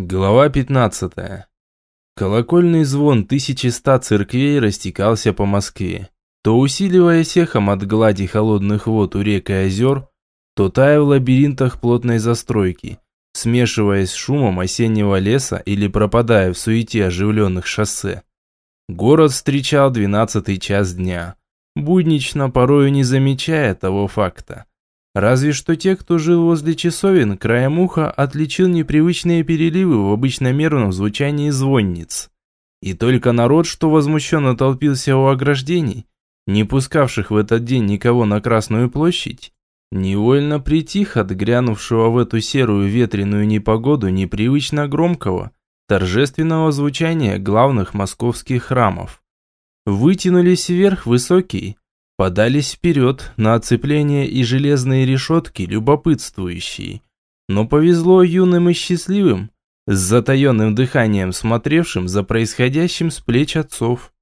Глава 15. Колокольный звон тысячи ста церквей растекался по Москве, то усиливаясь эхом от глади холодных вод у рек и озер, то тая в лабиринтах плотной застройки, смешиваясь с шумом осеннего леса или пропадая в суете оживленных шоссе. Город встречал двенадцатый час дня, буднично, порою не замечая того факта, Разве что те, кто жил возле часовен, краем уха отличил непривычные переливы в обычно мерном звучании звонниц. И только народ, что возмущенно толпился у ограждений, не пускавших в этот день никого на Красную площадь, невольно притих от грянувшего в эту серую ветреную непогоду непривычно громкого, торжественного звучания главных московских храмов. Вытянулись вверх высокие, подались вперед на оцепление и железные решетки, любопытствующие. Но повезло юным и счастливым, с затаенным дыханием смотревшим за происходящим с плеч отцов.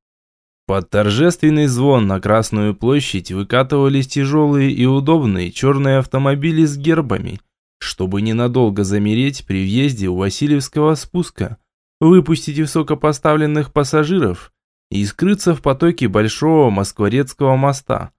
Под торжественный звон на Красную площадь выкатывались тяжелые и удобные черные автомобили с гербами, чтобы ненадолго замереть при въезде у Васильевского спуска, выпустить высокопоставленных пассажиров и скрыться в потоке большого Москворецкого моста.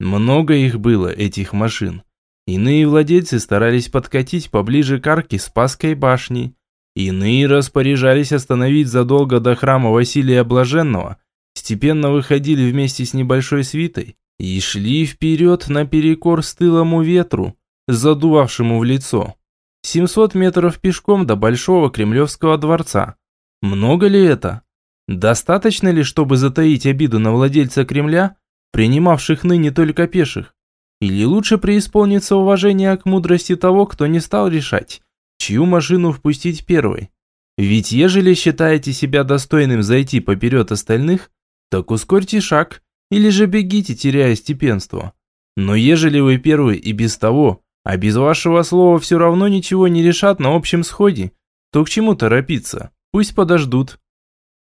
Много их было, этих машин. Иные владельцы старались подкатить поближе к арке Спасской башни. Иные распоряжались остановить задолго до храма Василия Блаженного, степенно выходили вместе с небольшой свитой и шли вперед наперекор стылому ветру, задувавшему в лицо. 700 метров пешком до Большого Кремлевского дворца. Много ли это? Достаточно ли, чтобы затаить обиду на владельца Кремля, принимавших ныне только пеших? Или лучше преисполниться уважения к мудрости того, кто не стал решать, чью машину впустить первой? Ведь ежели считаете себя достойным зайти поперед остальных, так ускорьте шаг, или же бегите, теряя степенство. Но ежели вы первый и без того, а без вашего слова все равно ничего не решат на общем сходе, то к чему торопиться? Пусть подождут.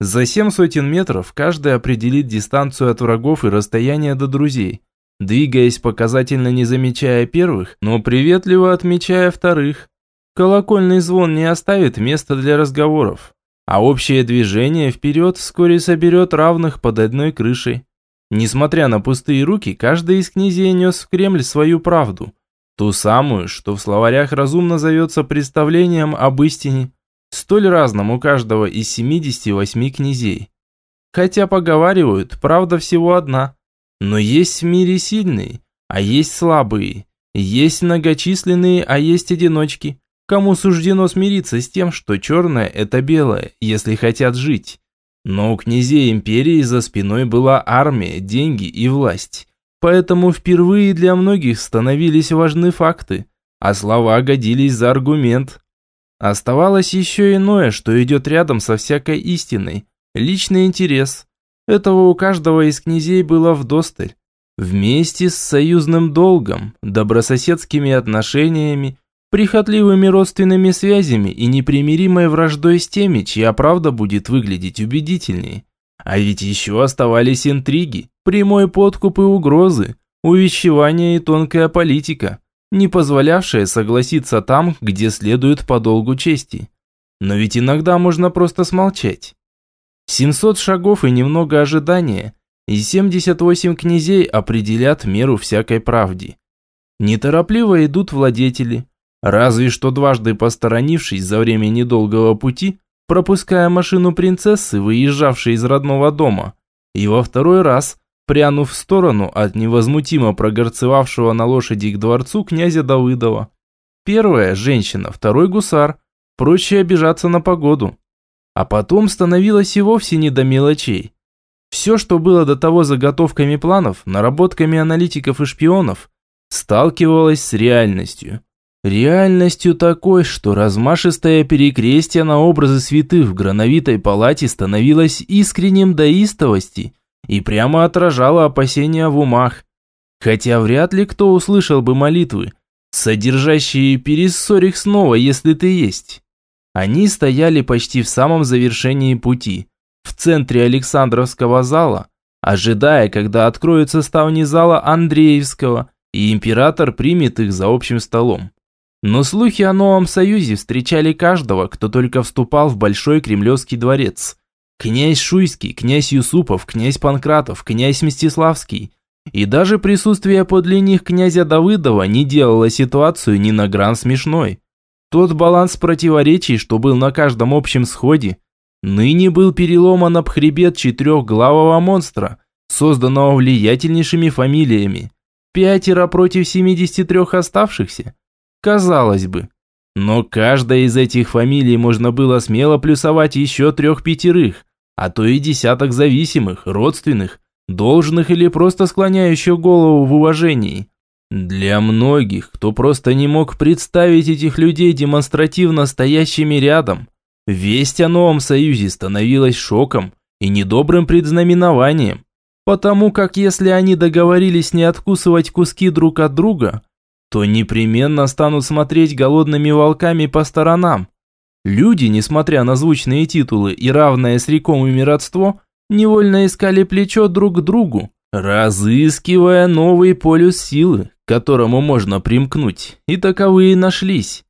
За семь сотен метров каждый определит дистанцию от врагов и расстояние до друзей, двигаясь показательно не замечая первых, но приветливо отмечая вторых. Колокольный звон не оставит места для разговоров, а общее движение вперед вскоре соберет равных под одной крышей. Несмотря на пустые руки, каждый из князей нес в Кремль свою правду, ту самую, что в словарях разумно зовется представлением об истине – столь разном у каждого из 78 князей. Хотя поговаривают, правда всего одна. Но есть в мире сильные, а есть слабые. Есть многочисленные, а есть одиночки. Кому суждено смириться с тем, что черное – это белое, если хотят жить. Но у князей империи за спиной была армия, деньги и власть. Поэтому впервые для многих становились важны факты, а слова годились за аргумент. Оставалось еще иное, что идет рядом со всякой истиной. Личный интерес. Этого у каждого из князей было вдосталь. Вместе с союзным долгом, добрососедскими отношениями, прихотливыми родственными связями и непримиримой враждой с теми, чья правда будет выглядеть убедительнее. А ведь еще оставались интриги, прямой подкуп и угрозы, увещевание и тонкая политика не позволявшее согласиться там, где следует по долгу чести. Но ведь иногда можно просто смолчать. 700 шагов и немного ожидания, и 78 князей определят меру всякой правде. Неторопливо идут владетели, разве что дважды посторонившись за время недолгого пути, пропуская машину принцессы, выезжавшей из родного дома, и во второй раз – прянув в сторону от невозмутимо прогорцевавшего на лошади к дворцу князя Давыдова. Первая – женщина, второй – гусар, проще обижаться на погоду. А потом становилось и вовсе не до мелочей. Все, что было до того заготовками планов, наработками аналитиков и шпионов, сталкивалось с реальностью. Реальностью такой, что размашистое перекрестие на образы святых в грановитой палате становилось искренним до истовости – и прямо отражала опасения в умах. Хотя вряд ли кто услышал бы молитвы, содержащие «перессорь их снова, если ты есть». Они стояли почти в самом завершении пути, в центре Александровского зала, ожидая, когда откроются ставни зала Андреевского, и император примет их за общим столом. Но слухи о новом союзе встречали каждого, кто только вступал в Большой Кремлевский дворец. Князь Шуйский, князь Юсупов, князь Панкратов, князь Мстиславский. И даже присутствие подле них князя Давыдова не делало ситуацию ни на гран смешной. Тот баланс противоречий, что был на каждом общем сходе, ныне был переломан об хребет четырехглавого монстра, созданного влиятельнейшими фамилиями. Пятеро против 73 оставшихся. Казалось бы. Но каждая из этих фамилий можно было смело плюсовать еще трех-пятерых, а то и десяток зависимых, родственных, должных или просто склоняющих голову в уважении. Для многих, кто просто не мог представить этих людей демонстративно стоящими рядом, весть о новом союзе становилась шоком и недобрым предзнаменованием, потому как если они договорились не откусывать куски друг от друга, то непременно станут смотреть голодными волками по сторонам. Люди, несмотря на звучные титулы и равное с рекомами родство, невольно искали плечо друг к другу, разыскивая новый полюс силы, к которому можно примкнуть, и таковые нашлись.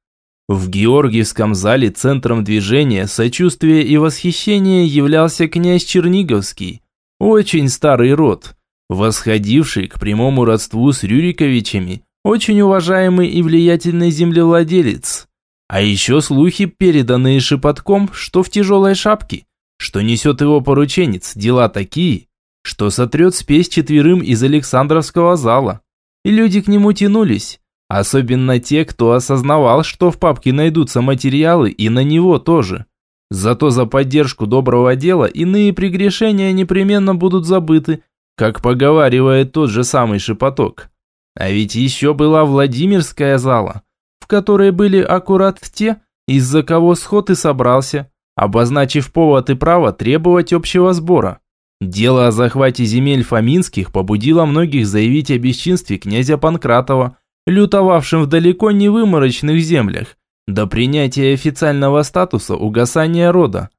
В Георгиевском зале центром движения сочувствия и восхищения являлся князь Черниговский, очень старый род, восходивший к прямому родству с Рюриковичами, очень уважаемый и влиятельный землевладелец. А еще слухи, переданные шепотком, что в тяжелой шапке, что несет его порученец, дела такие, что сотрет спесь четверым из Александровского зала. И люди к нему тянулись, особенно те, кто осознавал, что в папке найдутся материалы и на него тоже. Зато за поддержку доброго дела иные прегрешения непременно будут забыты, как поговаривает тот же самый шепоток. А ведь еще была Владимирская зала, в которой были аккурат те, из-за кого сход и собрался, обозначив повод и право требовать общего сбора. Дело о захвате земель Фоминских побудило многих заявить о бесчинстве князя Панкратова, лютовавшим в далеко не выморочных землях, до принятия официального статуса угасания рода.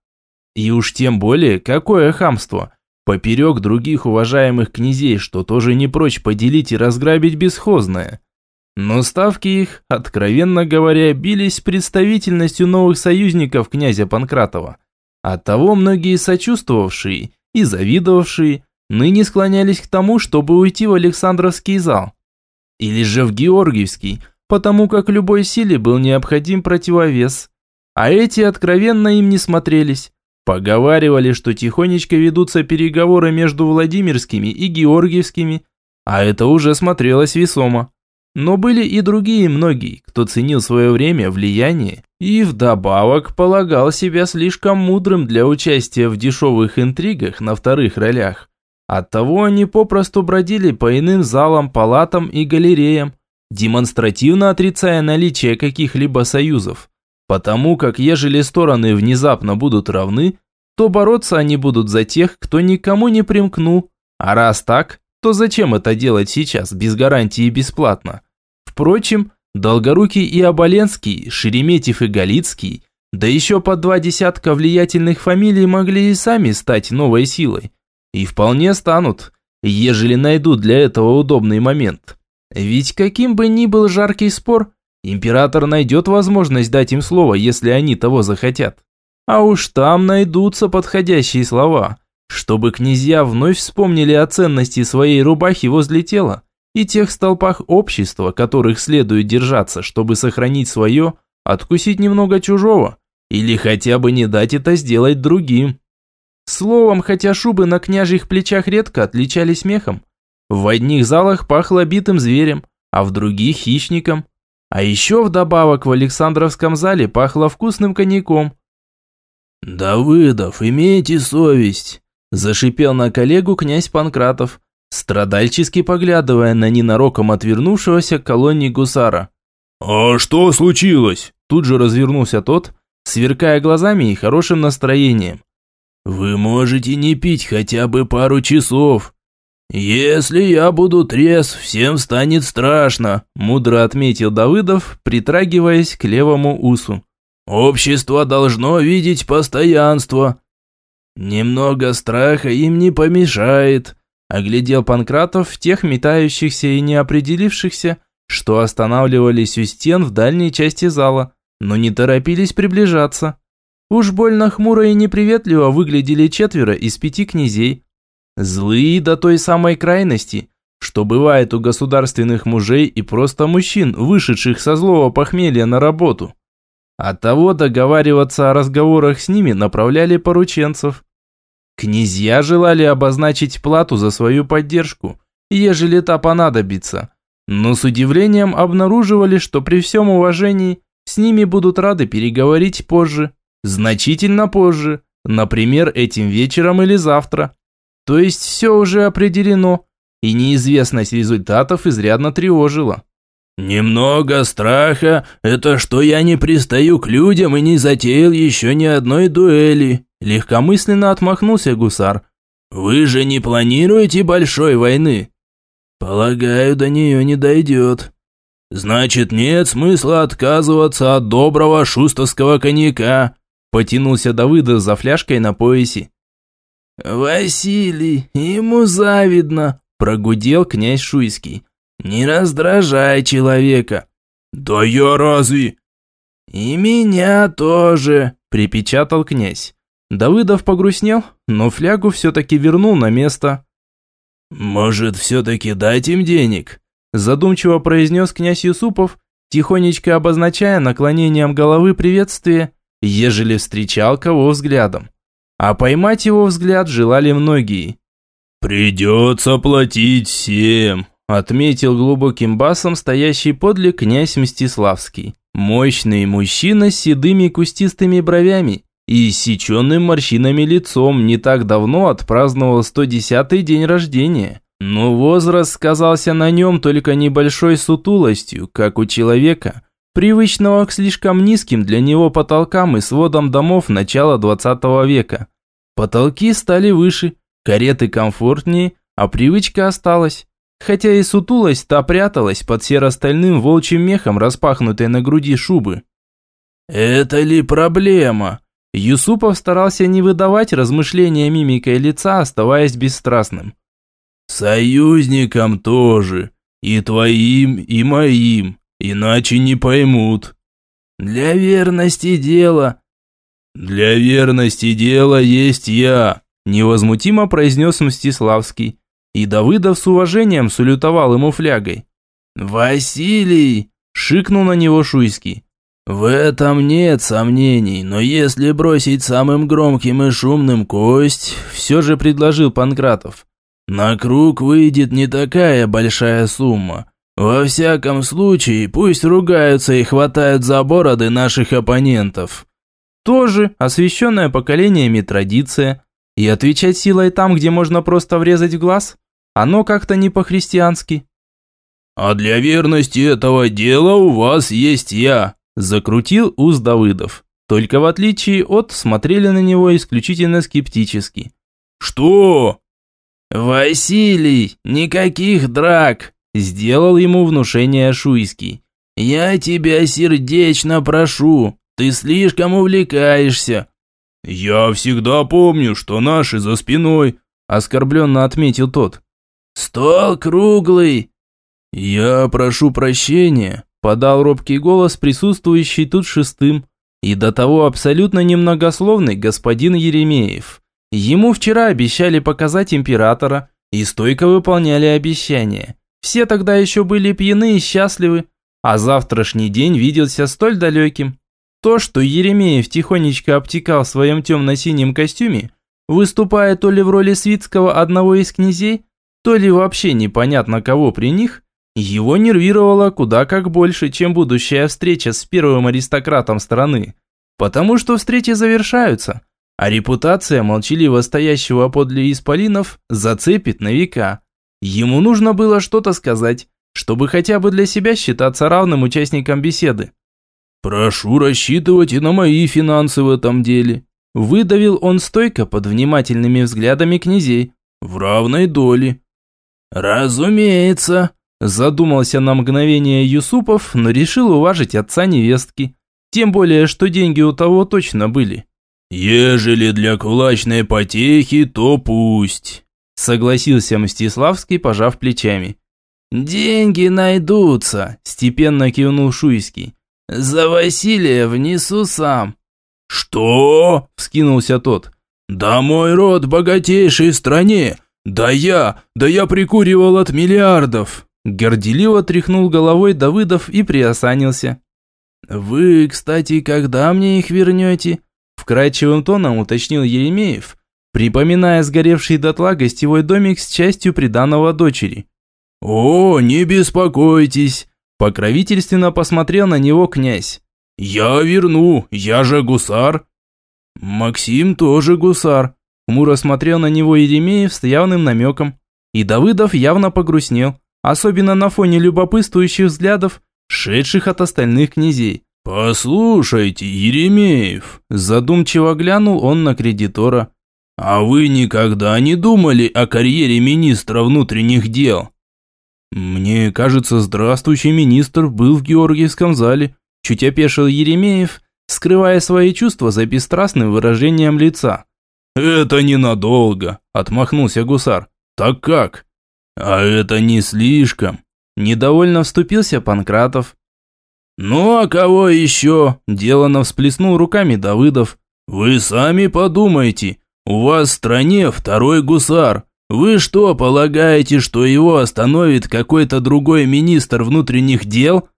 И уж тем более, какое хамство, поперек других уважаемых князей, что тоже не прочь поделить и разграбить бесхозное. Но ставки их, откровенно говоря, бились представительностью новых союзников князя Панкратова. Оттого многие сочувствовавшие и завидовавшие ныне склонялись к тому, чтобы уйти в Александровский зал. Или же в Георгиевский, потому как любой силе был необходим противовес. А эти откровенно им не смотрелись. Поговаривали, что тихонечко ведутся переговоры между Владимирскими и Георгиевскими, а это уже смотрелось весомо. Но были и другие многие, кто ценил свое время, влияние и вдобавок полагал себя слишком мудрым для участия в дешевых интригах на вторых ролях. Оттого они попросту бродили по иным залам, палатам и галереям, демонстративно отрицая наличие каких-либо союзов. Потому как ежели стороны внезапно будут равны, то бороться они будут за тех, кто никому не примкнул. А раз так, то зачем это делать сейчас, без гарантии бесплатно? Впрочем, Долгорукий и Оболенский, Шереметьев и Галицкий, да еще по два десятка влиятельных фамилий могли и сами стать новой силой. И вполне станут, ежели найдут для этого удобный момент. Ведь каким бы ни был жаркий спор, император найдет возможность дать им слово, если они того захотят. А уж там найдутся подходящие слова, чтобы князья вновь вспомнили о ценности своей рубахи возле тела и тех столпах общества, которых следует держаться, чтобы сохранить свое, откусить немного чужого, или хотя бы не дать это сделать другим. Словом, хотя шубы на княжьих плечах редко отличались мехом, в одних залах пахло битым зверем, а в других – хищником. А еще вдобавок в Александровском зале пахло вкусным коньяком. «Давыдов, имейте совесть!» – зашипел на коллегу князь Панкратов, страдальчески поглядывая на ненароком отвернувшегося к колонне гусара. «А что случилось?» Тут же развернулся тот, сверкая глазами и хорошим настроением. «Вы можете не пить хотя бы пару часов. «Если я буду трезв, всем станет страшно», – мудро отметил Давыдов, притрагиваясь к левому усу. «Общество должно видеть постоянство». «Немного страха им не помешает», – оглядел Панкратов тех метающихся и неопределившихся, что останавливались у стен в дальней части зала, но не торопились приближаться. Уж больно хмуро и неприветливо выглядели четверо из пяти князей. Злые до той самой крайности, что бывает у государственных мужей и просто мужчин, вышедших со злого похмелья на работу. Оттого договариваться о разговорах с ними направляли порученцев. Князья желали обозначить плату за свою поддержку, ежели та понадобится, но с удивлением обнаруживали, что при всем уважении с ними будут рады переговорить позже, значительно позже, например, этим вечером или завтра. То есть все уже определено, и неизвестность результатов изрядно тревожила. «Немного страха – это что я не пристаю к людям и не затеял еще ни одной дуэли», – легкомысленно отмахнулся гусар. «Вы же не планируете большой войны?» «Полагаю, до нее не дойдет». «Значит, нет смысла отказываться от доброго шустовского коньяка», – потянулся Давыдов за фляжкой на поясе. «Василий, ему завидно», – прогудел князь Шуйский. «Не раздражай человека». «Да я разве?» «И меня тоже», – припечатал князь. Давыдов погрустнел, но флягу все-таки вернул на место. «Может, все-таки дать им денег?» Задумчиво произнес князь Юсупов, тихонечко обозначая наклонением головы приветствие, ежели встречал кого взглядом. А поймать его взгляд желали многие. «Придется платить всем», – отметил глубоким басом стоящий подле князь Мстиславский. Мощный мужчина с седыми кустистыми бровями и иссеченным морщинами лицом не так давно отпраздновал 110-й день рождения. Но возраст сказался на нем только небольшой сутулостью, как у человека, привычного к слишком низким для него потолкам и сводам домов начала 20 века. Потолки стали выше, кареты комфортнее, а привычка осталась. Хотя и сутулость та пряталась под серо-стальным волчьим мехом, распахнутой на груди шубы. «Это ли проблема?» Юсупов старался не выдавать размышления мимикой лица, оставаясь бесстрастным. «Союзникам тоже. И твоим, и моим. Иначе не поймут». «Для верности дела». «Для верности дела есть я», – невозмутимо произнес Мстиславский. И Давыдов с уважением салютовал ему флягой. «Василий!» – шикнул на него Шуйский. «В этом нет сомнений, но если бросить самым громким и шумным кость, все же предложил Панкратов, на круг выйдет не такая большая сумма. Во всяком случае, пусть ругаются и хватают за бороды наших оппонентов». Тоже освященная поколениями традиция. И отвечать силой там, где можно просто врезать в глаз? Оно как-то не по-христиански. «А для верности этого дела у вас есть я», Закрутил уз Давыдов. Только в отличие от, смотрели на него исключительно скептически. «Что?» «Василий, никаких драк!» Сделал ему внушение Шуйский. «Я тебя сердечно прошу, ты слишком увлекаешься». «Я всегда помню, что наши за спиной», оскорбленно отметил тот. «Стол круглый». «Я прошу прощения», подал робкий голос, присутствующий тут шестым, и до того абсолютно немногословный господин Еремеев. Ему вчера обещали показать императора, и стойко выполняли обещания. Все тогда еще были пьяны и счастливы, а завтрашний день виделся столь далеким. То, что Еремеев тихонечко обтекал в своем темно-синем костюме, выступая то ли в роли Свитского одного из князей, то ли вообще непонятно кого при них, его нервировало куда как больше, чем будущая встреча с первым аристократом страны. Потому что встречи завершаются, а репутация молчаливо стоящего подле исполинов зацепит на века. Ему нужно было что-то сказать, чтобы хотя бы для себя считаться равным участником беседы. «Прошу рассчитывать и на мои финансы в этом деле», выдавил он стойко под внимательными взглядами князей. «В равной доле». «Разумеется», Задумался на мгновение Юсупов, но решил уважить отца невестки. Тем более, что деньги у того точно были. «Ежели для кулачной потехи, то пусть», согласился Мстиславский, пожав плечами. «Деньги найдутся», – степенно кивнул Шуйский. «За Василия внесу сам». «Что?» – вскинулся тот. «Да мой род богатейший в стране! Да я, да я прикуривал от миллиардов!» Горделиво тряхнул головой Давыдов и приосанился. «Вы, кстати, когда мне их вернете?» Вкрадчивым тоном уточнил Еремеев, припоминая сгоревший дотла гостевой домик с частью приданого дочери. «О, не беспокойтесь!» Покровительственно посмотрел на него князь. «Я верну, я же гусар!» Максим тоже гусар. Хмуро смотрел на него Еремеев с явным намеком. И Давыдов явно погрустнел, особенно на фоне любопытствующих взглядов, шедших от остальных князей. «Послушайте, Еремеев», – задумчиво глянул он на кредитора, – «а вы никогда не думали о карьере министра внутренних дел?» «Мне кажется, здравствующий министр был в Георгиевском зале», чуть опешил Еремеев, скрывая свои чувства за бесстрастным выражением лица. «Это ненадолго», – отмахнулся гусар. «Так как?» «А это не слишком», – недовольно вступился Панкратов. «Ну а кого еще?» – делано всплеснул руками Давыдов. «Вы сами подумайте, у вас в стране второй гусар, вы что, полагаете, что его остановит какой-то другой министр внутренних дел?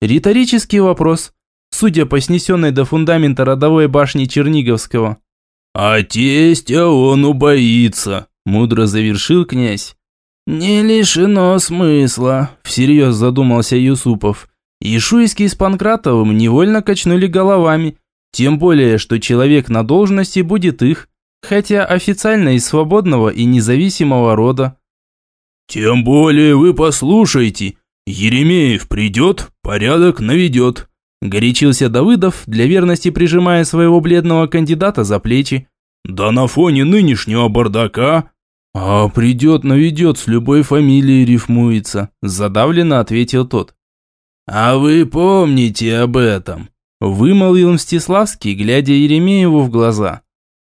Риторический вопрос, судя по снесенной до фундамента родовой башни Черниговского. А тестя он убоится, мудро завершил князь. Не лишено смысла, всерьез задумался Юсупов. И Шуйский с Панкратовым невольно качнули головами, тем более, что человек на должности будет их хотя официально из свободного и независимого рода. «Тем более вы послушайте, Еремеев придет, порядок наведет», горячился Давыдов, для верности прижимая своего бледного кандидата за плечи. «Да на фоне нынешнего бардака...» «А придет, наведет, с любой фамилией рифмуется», задавленно ответил тот. «А вы помните об этом?» Вымолвил Мстиславский, глядя Еремееву в глаза.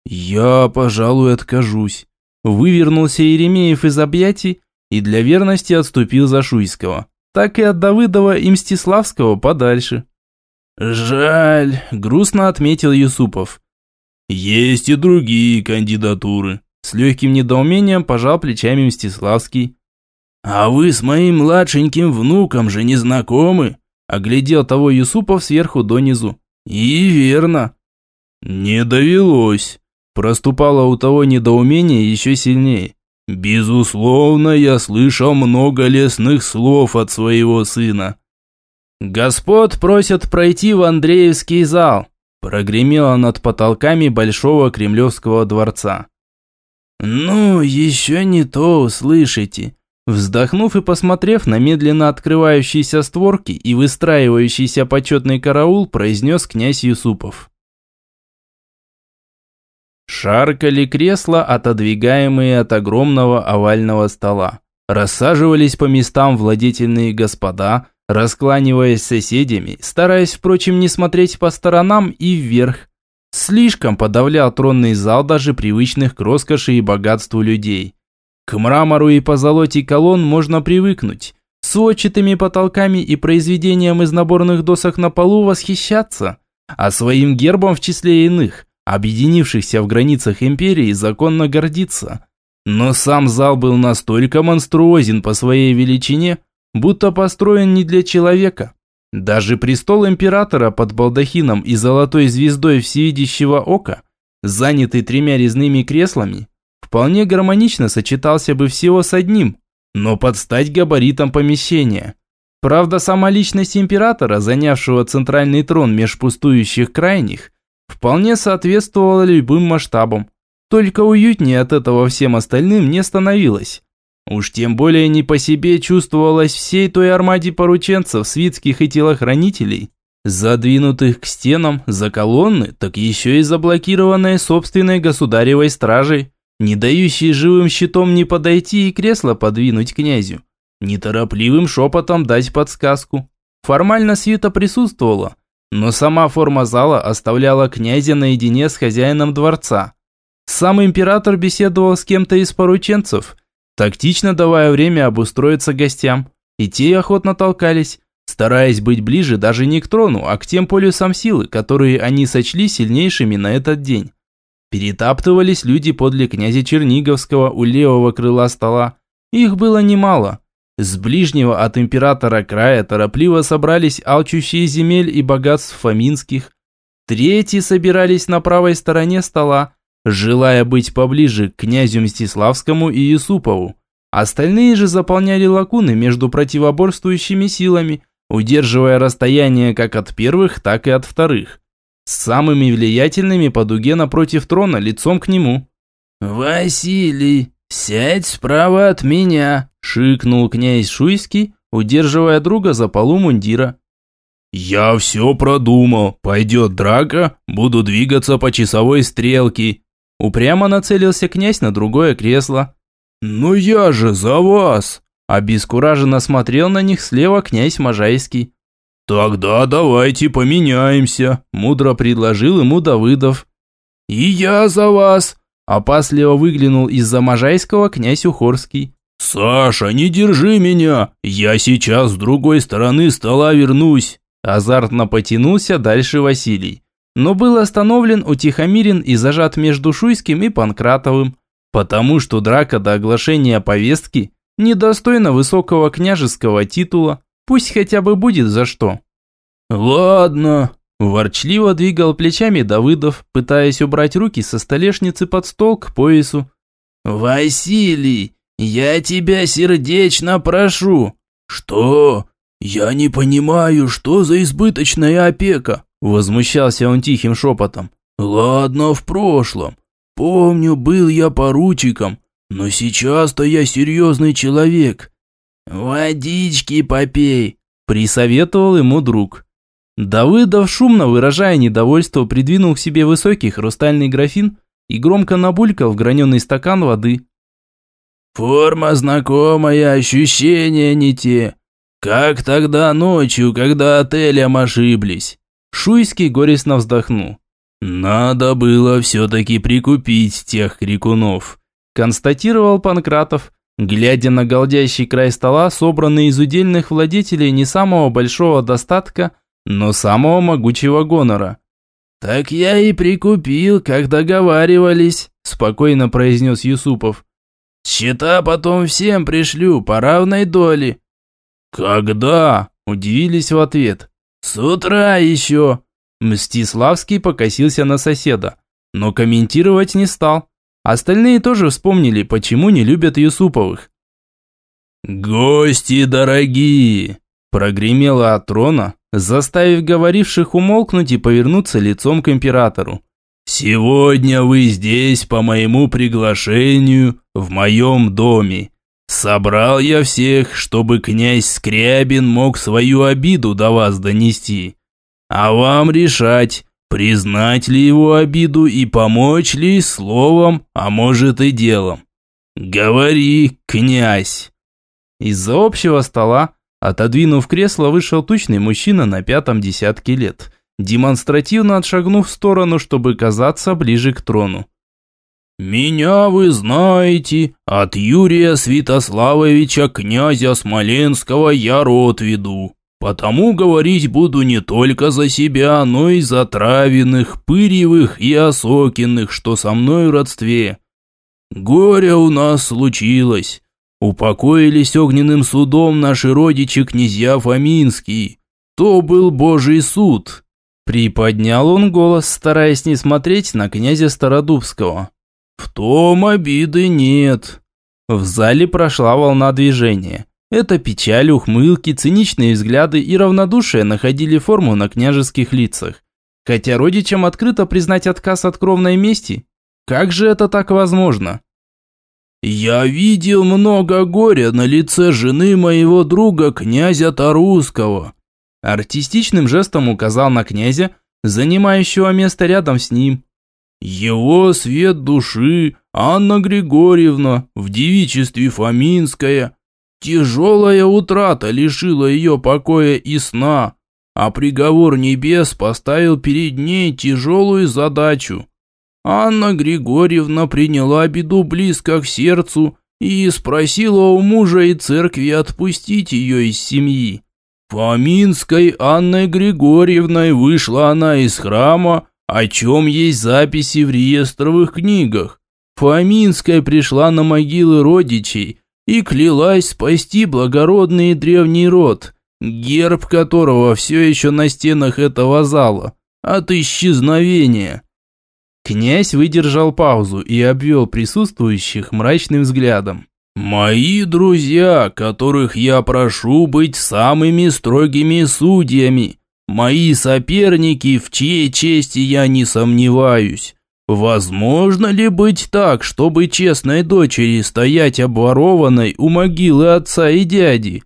«Я, пожалуй, откажусь». Вывернулся Еремеев из объятий и для верности отступил за Шуйского. Так и от Давыдова и Мстиславского подальше. «Жаль», – грустно отметил Юсупов. «Есть и другие кандидатуры», – с легким недоумением пожал плечами Мстиславский. «А вы с моим младшеньким внуком же не знакомы?» – оглядел того Юсупов сверху донизу. «И верно». «Не довелось», Проступало у того недоумение еще сильнее. «Безусловно, я слышал много лесных слов от своего сына». «Господ просят пройти в Андреевский зал», прогремело над потолками Большого Кремлевского дворца. «Ну, еще не то услышите», Вздохнув и посмотрев на медленно открывающиеся створки и выстраивающийся почетный караул, произнес князь Юсупов. Шаркали кресла, отодвигаемые от огромного овального стола. Рассаживались по местам владетельные господа, раскланиваясь с соседями, стараясь, впрочем, не смотреть по сторонам и вверх. Слишком подавлял тронный зал даже привычных к роскоши и богатству людей. К мрамору и позолоте колонн можно привыкнуть. С отчатыми потолками и произведением из наборных досок на полу восхищаться. А своим гербом в числе иных – объединившихся в границах империи, законно гордиться. Но сам зал был настолько монструозен по своей величине, будто построен не для человека. Даже престол императора под балдахином и золотой звездой всевидящего ока, занятый тремя резными креслами, вполне гармонично сочетался бы всего с одним, но под стать габаритом помещения. Правда, сама личность императора, занявшего центральный трон меж пустующих крайних, вполне соответствовала любым масштабам. Только уютнее от этого всем остальным не становилось. Уж тем более не по себе чувствовалось всей той армаде порученцев, свитских и телохранителей, задвинутых к стенам за колонны, так еще и заблокированной собственной государевой стражей, не дающей живым щитом не подойти и кресло подвинуть князю, неторопливым шепотом дать подсказку. Формально свита присутствовала, но сама форма зала оставляла князя наедине с хозяином дворца. Сам император беседовал с кем-то из порученцев, тактично давая время обустроиться гостям. и те охотно толкались, стараясь быть ближе даже не к трону, а к тем полюсам силы, которые они сочли сильнейшими на этот день. Перетаптывались люди подле князя Черниговского у левого крыла стола. Их было немало. С ближнего от императора края торопливо собрались алчущие земель и богатств фаминских. Третьи собирались на правой стороне стола, желая быть поближе к князю Мстиславскому и Юсупову. Остальные же заполняли лакуны между противоборствующими силами, удерживая расстояние как от первых, так и от вторых. С самыми влиятельными по дуге напротив трона, лицом к нему. «Василий, сядь справа от меня!» – шикнул князь Шуйский, удерживая друга за полу мундира. «Я все продумал. Пойдет драка, буду двигаться по часовой стрелке». Упрямо нацелился князь на другое кресло. «Но я же за вас!» Обескураженно смотрел на них слева князь Можайский. «Тогда давайте поменяемся», – мудро предложил ему Давыдов. «И я за вас», – опасливо выглянул из-за Можайского князь Ухорский. «Саша, не держи меня, я сейчас с другой стороны стола вернусь». Азартно потянулся дальше Василий, но был остановлен, утихомирен и зажат между Шуйским и Панкратовым, потому что драка до оглашения повестки недостойна высокого княжеского титула, пусть хотя бы будет за что. «Ладно», – ворчливо двигал плечами Давыдов, пытаясь убрать руки со столешницы под стол к поясу. «Василий, я тебя сердечно прошу». «Что? Я не понимаю, что за избыточная опека?» Возмущался он тихим шепотом. «Ладно, в прошлом. Помню, был я поручиком, но сейчас-то я серьезный человек. Водички попей, присоветовал ему друг. Давыдов, шумно выражая недовольство, придвинул к себе высокий хрустальный графин и громко набулькал в граненый стакан воды. «Форма знакомая, ощущения не те. Как тогда ночью, когда отелем ошиблись?» Шуйский горестно вздохнул. «Надо было все-таки прикупить тех крикунов», констатировал Панкратов, глядя на голдящий край стола, собранный из удельных владетелей не самого большого достатка, но самого могучего гонора. «Так я и прикупил, как договаривались», – спокойно произнес Юсупов. «Счета потом всем пришлю по равной доле». «Когда?» – удивились в ответ. «С утра еще», Мстиславский покосился на соседа, но комментировать не стал. Остальные тоже вспомнили, почему не любят Юсуповых. «Гости дорогие!» – прогремело от трона, заставив говоривших умолкнуть и повернуться лицом к императору. «Сегодня вы здесь по моему приглашению в моем доме. Собрал я всех, чтобы князь Скрябин мог свою обиду до вас донести. А вам решать, признать ли его обиду и помочь ли словом, а может и делом. Говори, князь. Из-за общего стола, отодвинув кресло, вышел тучный мужчина на пятом десятке лет, демонстративно отшагнув в сторону, чтобы казаться ближе к трону. «Меня вы знаете, от Юрия Святославовича, князя Смоленского, я род веду. Потому говорить буду не только за себя, но и за Травиных, Пырьевых и Осокиных, что со мной в родстве. Горе у нас случилось. Упокоились огненным судом наши родичи князья Фоминские. То был Божий суд. Приподнял он голос, стараясь не смотреть на князя Стародубского. В том обиды нет. В зале прошла волна движения. Эта печаль, ухмылки, циничные взгляды и равнодушие находили форму на княжеских лицах. Хотя родичам открыто признать отказ от кровной мести, как же это так возможно? «Я видел много горя на лице жены моего друга, князя Тарусского», артистичным жестом указал на князя, занимающего место рядом с ним. «Его свет души, Анна Григорьевна, в девичестве Фоминская, Тяжелая утрата лишила ее покоя и сна, а приговор небес поставил перед ней тяжелую задачу. Анна Григорьевна приняла беду близко к сердцу и спросила у мужа и церкви отпустить ее из семьи. Фоминской Анной Григорьевной вышла она из храма, о чем есть записи в реестровых книгах. Фоминская пришла на могилы родичей и клялась спасти благородный древний род, герб которого все еще на стенах этого зала, от исчезновения. Князь выдержал паузу и обвел присутствующих мрачным взглядом. «Мои друзья, которых я прошу быть самыми строгими судьями, мои соперники, в чьей чести я не сомневаюсь. Возможно ли быть так, чтобы честной дочери стоять обворованной у могилы отца и дяди?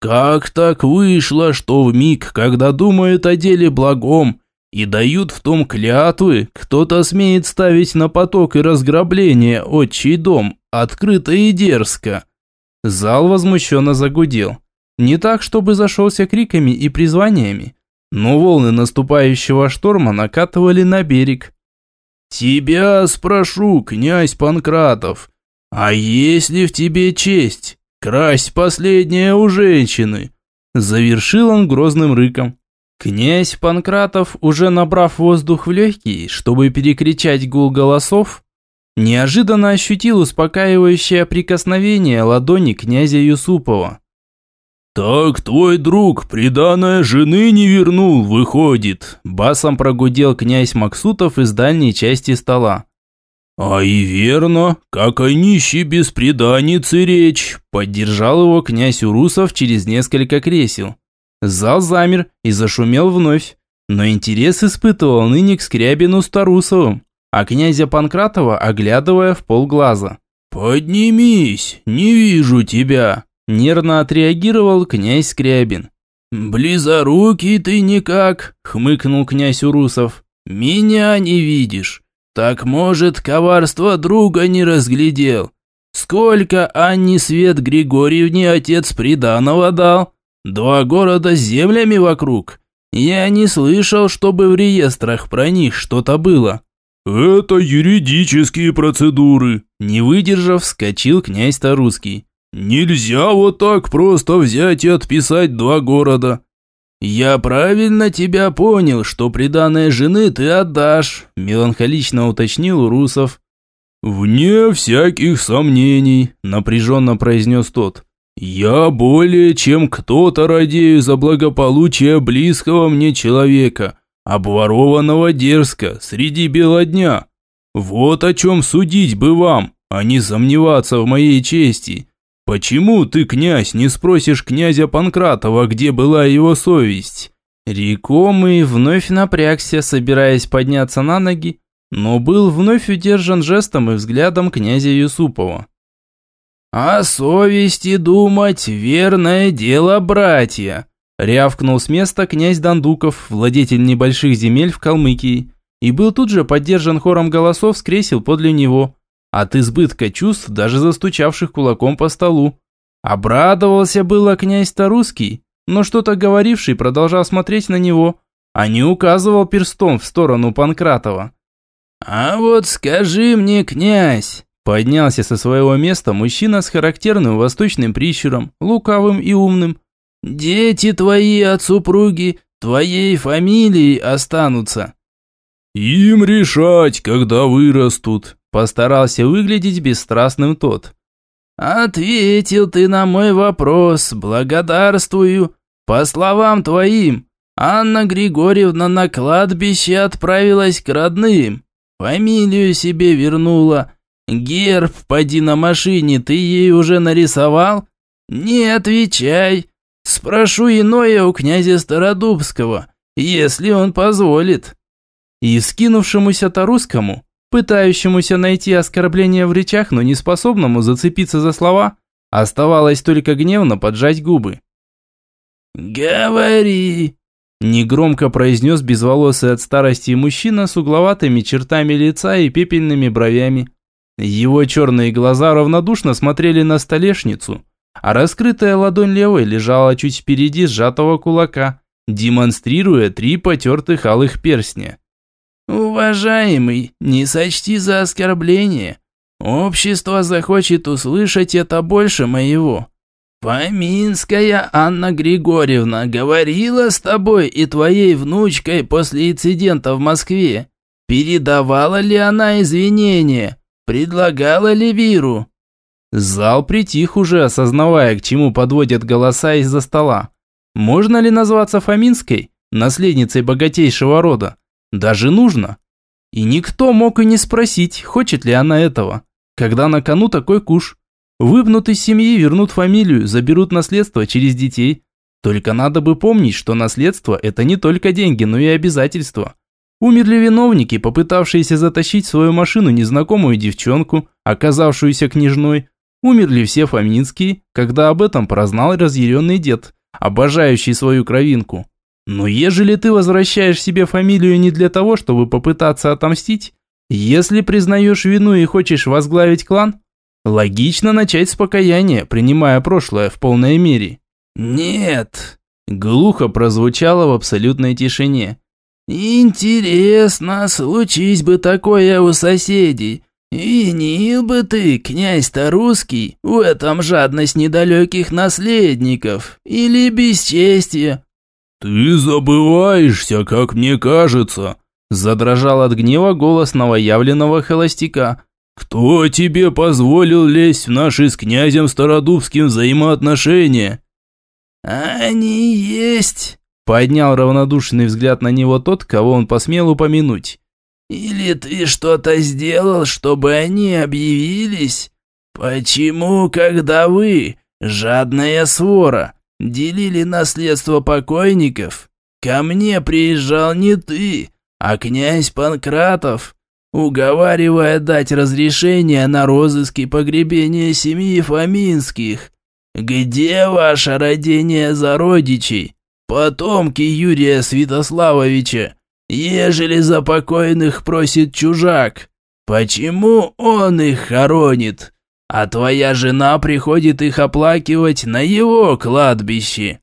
Как так вышло, что в миг, когда думают о деле благом, и дают в том клятвы, кто-то смеет ставить на поток и разграбление отчий дом, открыто и дерзко. Зал возмущенно загудел. Не так, чтобы зашелся криками и призваниями, но волны наступающего шторма накатывали на берег. «Тебя спрошу, князь Панкратов, а есть ли в тебе честь красть последнее у женщины?» Завершил он грозным рыком. Князь Панкратов, уже набрав воздух в легкие, чтобы перекричать гул голосов, неожиданно ощутил успокаивающее прикосновение ладони князя Юсупова. «Так твой друг приданное жены не вернул, выходит», басом прогудел князь Максутов из дальней части стола. «А и верно, как о нищей беспреданнице речь», поддержал его князь Урусов через несколько кресел. Зал замер и зашумел вновь. Но интерес испытывал ныне к Скрябину с а князя Панкратова оглядывая в полглаза. «Поднимись, не вижу тебя!» Нервно отреагировал князь Скрябин. «Близорукий ты никак!» – хмыкнул князь Урусов. «Меня не видишь. Так, может, коварство друга не разглядел. Сколько Анне Свет Григорьевне отец приданого дал?» Два города с землями вокруг. Я не слышал, чтобы в реестрах про них что-то было. Это юридические процедуры. Не выдержав, вскочил князь Тарусский. Нельзя вот так просто взять и отписать два города. «Я правильно тебя понял, что приданное жены ты отдашь», – меланхолично уточнил Урусов. «Вне всяких сомнений», – напряженно произнес тот. «Я более чем кто-то радею за благополучие близкого мне человека, обворованного дерзко среди бела дня. Вот о чем судить бы вам, а не сомневаться в моей чести. Почему ты, князь, не спросишь князя Панкратова, где была его совесть?» Рекомый вновь напрягся, собираясь подняться на ноги, но был вновь удержан жестом и взглядом князя Юсупова. «О совести думать – верное дело, братья!» Рявкнул с места князь Дандуков, владетель небольших земель в Калмыкии, и был тут же поддержан хором голосов с кресел подле него, от избытка чувств, даже застучавших кулаком по столу. Обрадовался было князь Тарусский, но что-то говоривший продолжал смотреть на него, а не указывал перстом в сторону Панкратова. «А вот скажи мне, князь, Поднялся со своего места мужчина с характерным восточным прищуром, лукавым и умным. «Дети твои от супруги твоей фамилии останутся». «Им решать, когда вырастут», – постарался выглядеть бесстрастным тот. «Ответил ты на мой вопрос, благодарствую. По словам твоим, Анна Григорьевна на кладбище отправилась к родным, фамилию себе вернула, Герб, поди на машине, ты ей уже нарисовал? Не отвечай. Спрошу иное у князя Стародубского, если он позволит. И скинувшемуся Тарускому, пытающемуся найти оскорбление в речах, но не способному зацепиться за слова, оставалось только гневно поджать губы. «Говори!» Негромко произнес безволосый от старости мужчина с угловатыми чертами лица и пепельными бровями. Его черные глаза равнодушно смотрели на столешницу, а раскрытая ладонь левой лежала чуть впереди сжатого кулака, демонстрируя три потертых алых перстня. «Уважаемый, не сочти за оскорбление, Общество захочет услышать это больше моего. Фоминская Анна Григорьевна говорила с тобой и твоей внучкой после инцидента в Москве. Передавала ли она извинения? Предлагала ли Виру? Зал притих уже, осознавая, к чему подводят голоса из-за стола. Можно ли назваться Фоминской, наследницей богатейшего рода? Даже нужно. И никто мог и не спросить, хочет ли она этого. Когда на кону такой куш. Выпнут из семьи, вернут фамилию, заберут наследство через детей. Только надо бы помнить, что наследство – это не только деньги, но и обязательства. Умерли виновники, попытавшиеся затащить свою машину незнакомую девчонку, оказавшуюся княжной. Умерли все фоминские, когда об этом прознал разъяренный дед, обожающий свою кровинку. Но ежели ты возвращаешь себе фамилию не для того, чтобы попытаться отомстить, если признаешь вину и хочешь возглавить клан, логично начать с покаяния, принимая прошлое в полной мере. «Нет», – глухо прозвучало в абсолютной тишине. «Интересно, случись бы такое у соседей. Винил бы ты, князь-то русский, в этом жадность недалеких наследников или бесчестие, «Ты забываешься, как мне кажется», – задрожал от гнева голос новоявленного холостяка. «Кто тебе позволил лезть в наши с князем Стародубским взаимоотношения?» «Они есть», – поднял равнодушный взгляд на него тот, кого он посмел упомянуть. «Или ты что-то сделал, чтобы они объявились? Почему, когда вы, жадная свора, делили наследство покойников. Ко мне приезжал не ты, а князь Панкратов, уговаривая дать разрешение на розыск и погребение семьи Фоминских. Где ваше родение за родичей, потомки Юрия Святославовича, ежели за покойных просит чужак? Почему он их хоронит?» А твоя жена приходит их оплакивать на его кладбище».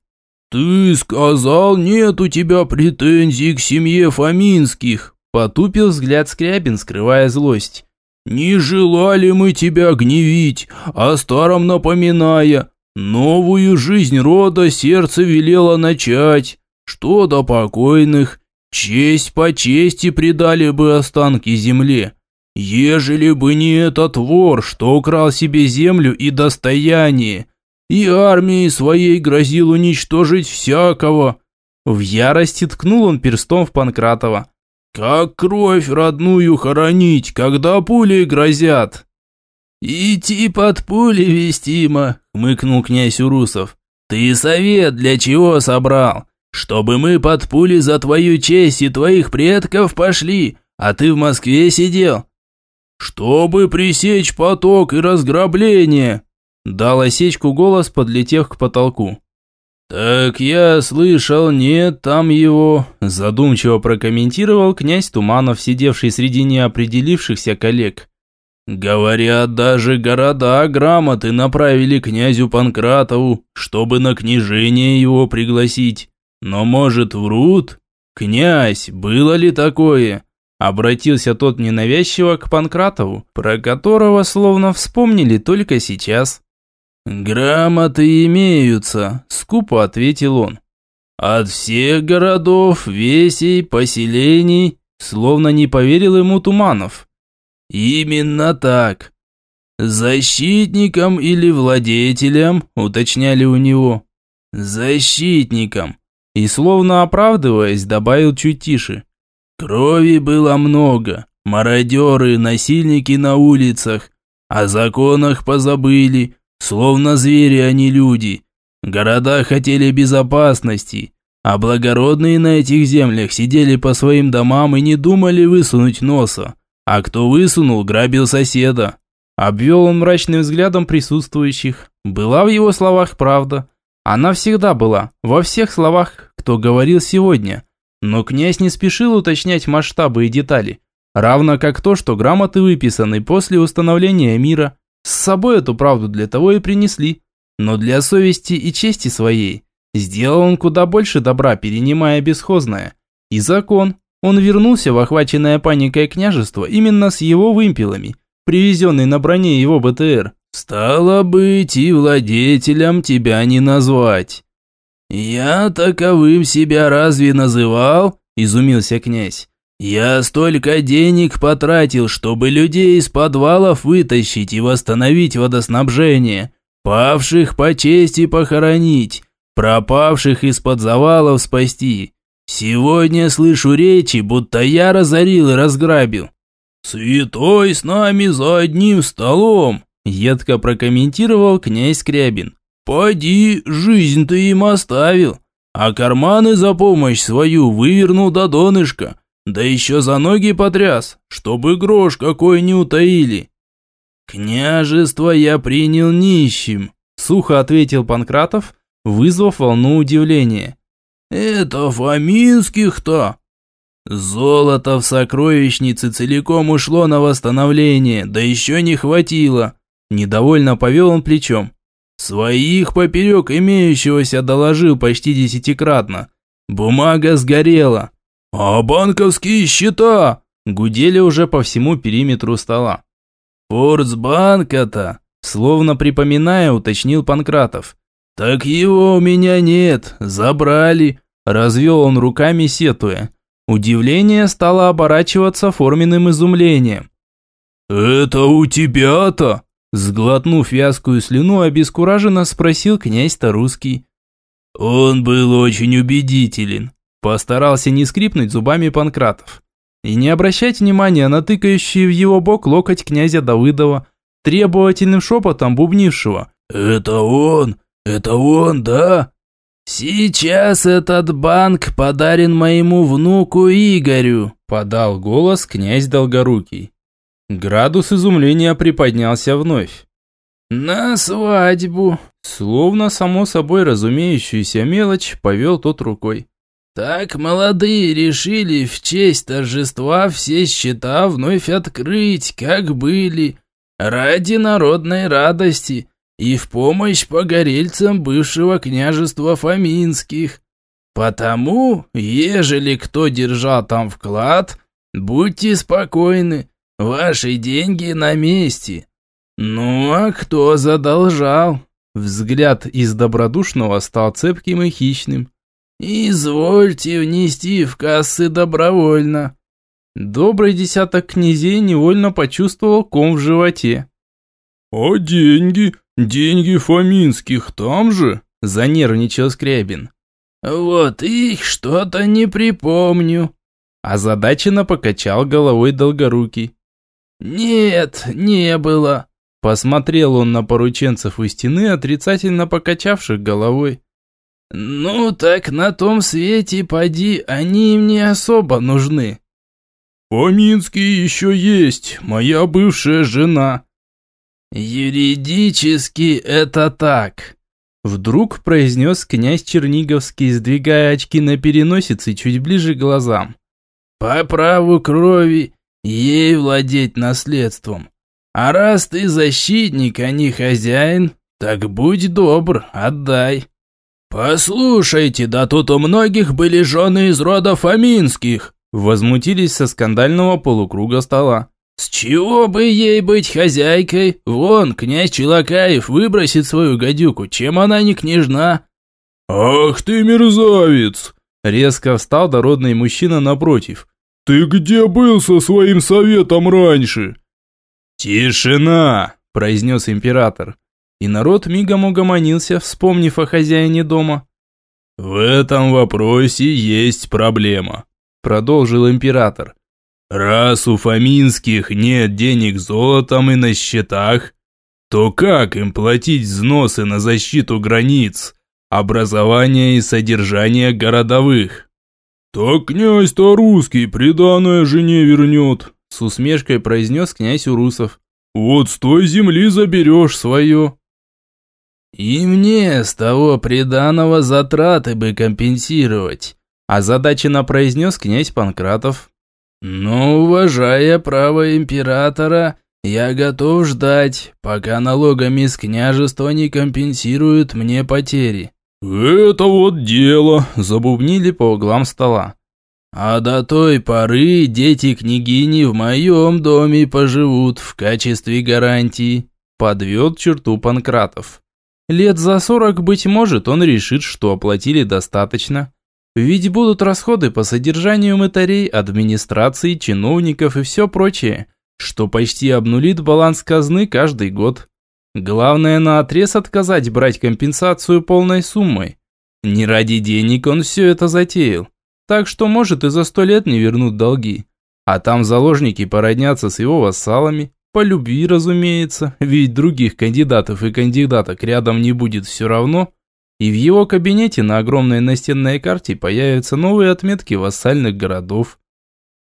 «Ты сказал, нет у тебя претензий к семье Фоминских», потупил взгляд Скрябин, скрывая злость. «Не желали мы тебя гневить, о старом напоминая. Новую жизнь рода сердце велело начать. Что до покойных, честь по чести предали бы останки земле. Ежели бы не этот вор, что украл себе землю и достояние, и армии своей грозил уничтожить всякого. В ярости ткнул он перстом в Панкратова. Как кровь родную хоронить, когда пули грозят? «Идти под пули вестимо», – хмыкнул князь Урусов. «Ты совет для чего собрал? Чтобы мы под пули за твою честь и твоих предков пошли, а ты в Москве сидел? «Чтобы пресечь поток и разграбление!» Дал осечку голос, подлетев к потолку. «Так я слышал, нет там его», задумчиво прокомментировал князь Туманов, сидевший среди неопределившихся коллег. «Говорят, даже города грамоты направили князю Панкратову, чтобы на княжение его пригласить. Но, может, врут? Князь, было ли такое?» Обратился тот ненавязчиво к Панкратову, про которого словно вспомнили только сейчас. «Грамоты имеются», – скупо ответил он. «От всех городов, весей, поселений», словно не поверил ему Туманов. «Именно так. Защитникам или владетелям», – уточняли у него. «Защитникам». И словно оправдываясь, добавил чуть тише. Крови было много, мародеры, насильники на улицах. О законах позабыли, словно звери, а не люди. Города хотели безопасности, а благородные на этих землях сидели по своим домам и не думали высунуть носа. А кто высунул, грабил соседа. Обвел он мрачным взглядом присутствующих. Была в его словах правда. Она всегда была, во всех словах, кто говорил сегодня – но князь не спешил уточнять масштабы и детали, равно как то, что грамоты выписаны после установления мира. С собой эту правду для того и принесли. Но для совести и чести своей сделал он куда больше добра, перенимая бесхозное. И закон. Он вернулся в охваченное паникой княжество именно с его вымпелами, привезенный на броне его БТР. Стало быть, и владетелем тебя не назвать. Я таковым себя разве называл? Изумился князь. Я столько денег потратил, чтобы людей из подвалов вытащить и восстановить водоснабжение, павших по чести похоронить, пропавших из-под завалов спасти. Сегодня слышу речи, будто я разорил и разграбил. «Святой с нами за одним столом», – едко прокомментировал князь Скрябин. «Поди, жизнь ты им оставил, а карманы за помощь свою вывернул до донышка, да еще за ноги потряс, чтобы грош какой не утаили». «Княжество я принял нищим», – сухо ответил Панкратов, вызвав волну удивления. «Это Фоминских-то!» Золото в сокровищнице целиком ушло на восстановление, да еще не хватило. Недовольно повел он плечом. Своих поперек имеющегося доложил почти десятикратно. Бумага сгорела. А банковские счета? Гудели уже по всему периметру стола. Форцбанка-то, словно припоминая, уточнил Панкратов. Так его у меня нет, забрали. Развел он руками, сетуя. Удивление стало оборачиваться форменным изумлением. «Это у тебя-то?» Сглотнув вязкую слюну, обескураженно спросил князь Тарусский. Он был очень убедителен. Постарался не скрипнуть зубами Панкратов. И не обращать внимания на тыкающий в его бок локоть князя Давыдова, требовательным шепотом бубнившего. «Это он! Это он, да?» «Сейчас этот банк подарен моему внуку Игорю», – подал голос князь Долгорукий. Градус изумления приподнялся вновь. «На свадьбу», – словно само собой разумеющуюся мелочь, повел тот рукой. «Так молодые решили в честь торжества все счета вновь открыть, как были, ради народной радости» и в помощь погорельцам бывшего княжества Фоминских. Потому, ежели кто держал там вклад, будьте спокойны, ваши деньги на месте. Ну а кто задолжал? Взгляд из добродушного стал цепким и хищным. «Извольте внести в кассы добровольно». Добрый десяток князей невольно почувствовал ком в животе. «А деньги? Деньги Фоминских там же?» – занервничал Скрябин. «Вот их что-то не припомню», – озадаченно покачал головой Долгорукий. «Нет, не было», – посмотрел он на порученцев у стены, отрицательно покачавших головой. «Ну так на том свете, поди, они им не особо нужны». «Фоминские еще есть, моя бывшая жена», «Юридически это так», – вдруг произнес князь Черниговский, сдвигая очки на переносице чуть ближе к глазам. «По праву крови ей владеть наследством. А раз ты защитник, а не хозяин, так будь добр, отдай». «Послушайте, да тут у многих были жены из рода Фоминских», – возмутились со скандального полукруга стола. «С чего бы ей быть хозяйкой? Вон, князь Челакаев выбросит свою гадюку, чем она не княжна?» «Ах ты мерзавец!» Резко встал дородный мужчина напротив. «Ты где был со своим советом раньше?» «Тишина!» – произнес император. И народ мигом угомонился, вспомнив о хозяине дома. «В этом вопросе есть проблема», – продолжил император. Раз у Фоминских нет денег золотом и на счетах, то как им платить взносы на защиту границ, образование и содержание городовых? Так князь-то русский приданное жене вернет, с усмешкой произнес князь Урусов. Вот с той земли заберешь свое. И мне с того приданого затраты бы компенсировать, озадаченно произнес князь Панкратов. «Но, уважая право императора, я готов ждать, пока налогами с княжества не компенсируют мне потери». «Это вот дело», – забубнили по углам стола. А до той поры дети княгини в моем доме поживут в качестве гарантии. Подвел черту Панкратов. Лет за сорок, быть может, он решит, что оплатили достаточно. Ведь будут расходы по содержанию мытарей, администрации, чиновников и все прочее, что почти обнулит баланс казны каждый год. Главное на отрез отказать брать компенсацию полной суммой. Не ради денег он все это затеял. Так что, может, и за сто лет не вернут долги. А там заложники породнятся с его вассалами. По любви, разумеется, ведь других кандидатов и кандидаток рядом не будет все равно. И в его кабинете на огромной настенной карте появятся новые отметки вассальных городов.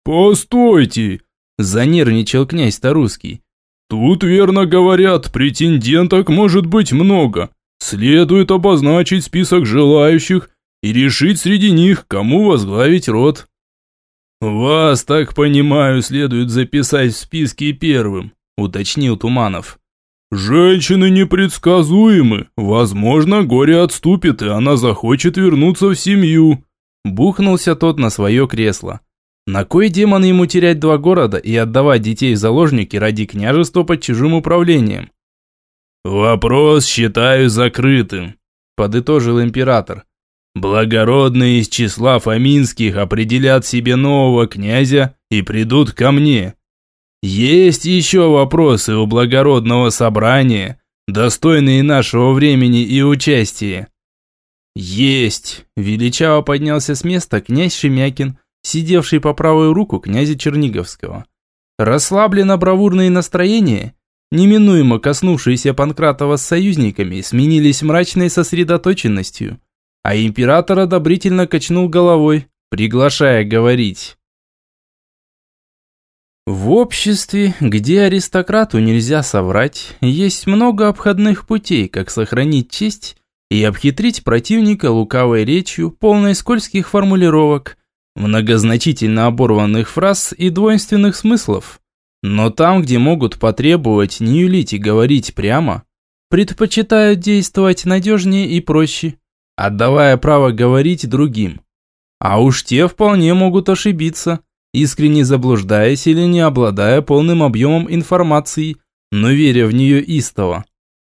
«Постойте!» – занервничал князь Тарусский. «Тут, верно говорят, претенденток может быть много. Следует обозначить список желающих и решить среди них, кому возглавить род». «Вас, так понимаю, следует записать в списке первым», – уточнил Туманов. «Женщины непредсказуемы. Возможно, горе отступит, и она захочет вернуться в семью». Бухнулся тот на свое кресло. На кой демон ему терять два города и отдавать детей в заложники ради княжества под чужим управлением? «Вопрос считаю закрытым», – подытожил император. «Благородные из числа фаминских определят себе нового князя и придут ко мне. Есть еще вопросы у благородного собрания, достойные нашего времени и участия». «Есть!» – величаво поднялся с места князь Шемякин, сидевший по правую руку князя Черниговского. Расслабленно бравурные настроения, неминуемо коснувшиеся Панкратова с союзниками, сменились мрачной сосредоточенностью, а император одобрительно качнул головой, приглашая говорить. В обществе, где аристократу нельзя соврать, есть много обходных путей, как сохранить честь и обхитрить противника лукавой речью, полной скользких формулировок, многозначительно оборванных фраз и двойственных смыслов. Но там, где могут потребовать не юлить и говорить прямо, предпочитают действовать надежнее и проще, отдавая право говорить другим. А уж те вполне могут ошибиться – искренне заблуждаясь или не обладая полным объемом информации, но веря в нее истово.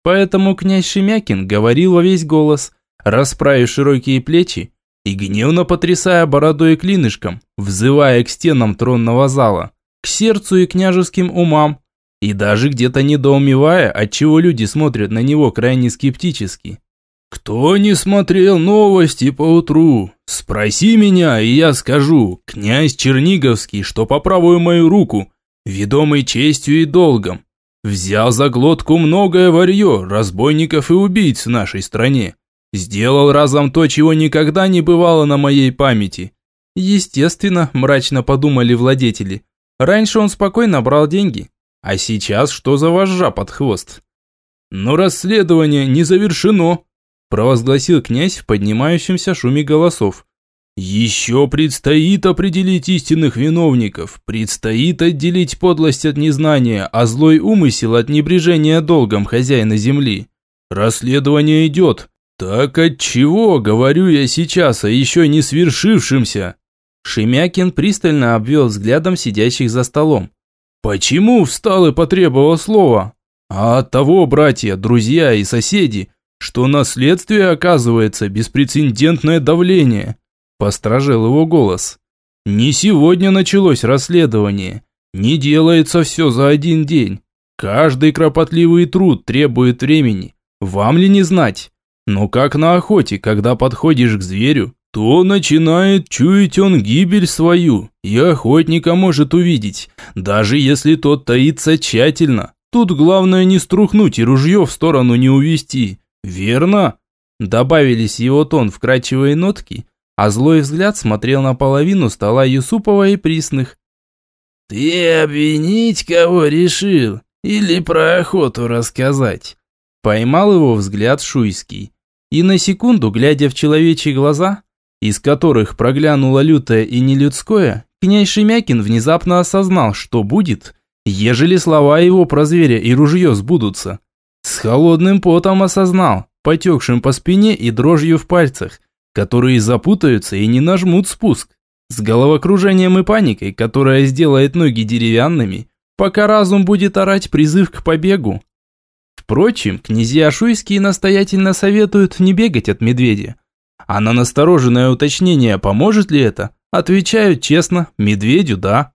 Поэтому князь Шемякин говорил во весь голос, расправив широкие плечи и гневно потрясая бородой и клинышком, взывая к стенам тронного зала, к сердцу и княжеским умам, и даже где-то недоумевая, отчего люди смотрят на него крайне скептически. «Кто не смотрел новости по утру? Спроси меня, и я скажу, князь Черниговский, что по правую мою руку, ведомый честью и долгом, взял за глотку многое варье, разбойников и убийц в нашей стране, сделал разом то, чего никогда не бывало на моей памяти». Естественно, мрачно подумали владетели. Раньше он спокойно брал деньги, а сейчас что за вожжа под хвост? Но расследование не завершено провозгласил князь в поднимающемся шуме голосов. «Еще предстоит определить истинных виновников, предстоит отделить подлость от незнания, а злой умысел от небрежения долгом хозяина земли. Расследование идет. Так от чего, говорю я сейчас, о еще не свершившемся?» Шемякин пристально обвел взглядом сидящих за столом. «Почему встал и потребовал слова? А от того, братья, друзья и соседи, что на следствие оказывается беспрецедентное давление. Постражил его голос. Не сегодня началось расследование. Не делается все за один день. Каждый кропотливый труд требует времени. Вам ли не знать? Но как на охоте, когда подходишь к зверю, то начинает чуять он гибель свою, и охотника может увидеть, даже если тот таится тщательно. Тут главное не струхнуть и ружье в сторону не увести. «Верно!» Добавились его тон вкрадчивые нотки, а злой взгляд смотрел на половину стола Юсупова и Присных. «Ты обвинить кого решил? Или про охоту рассказать?» Поймал его взгляд Шуйский. И на секунду, глядя в человечьи глаза, из которых проглянуло лютое и нелюдское, князь Шемякин внезапно осознал, что будет, ежели слова его про зверя и ружье сбудутся. С холодным потом осознал, потекшим по спине и дрожью в пальцах, которые запутаются и не нажмут спуск. С головокружением и паникой, которая сделает ноги деревянными, пока разум будет орать призыв к побегу. Впрочем, князья Шуйские настоятельно советуют не бегать от медведя. А на настороженное уточнение, поможет ли это, отвечают честно, медведю да.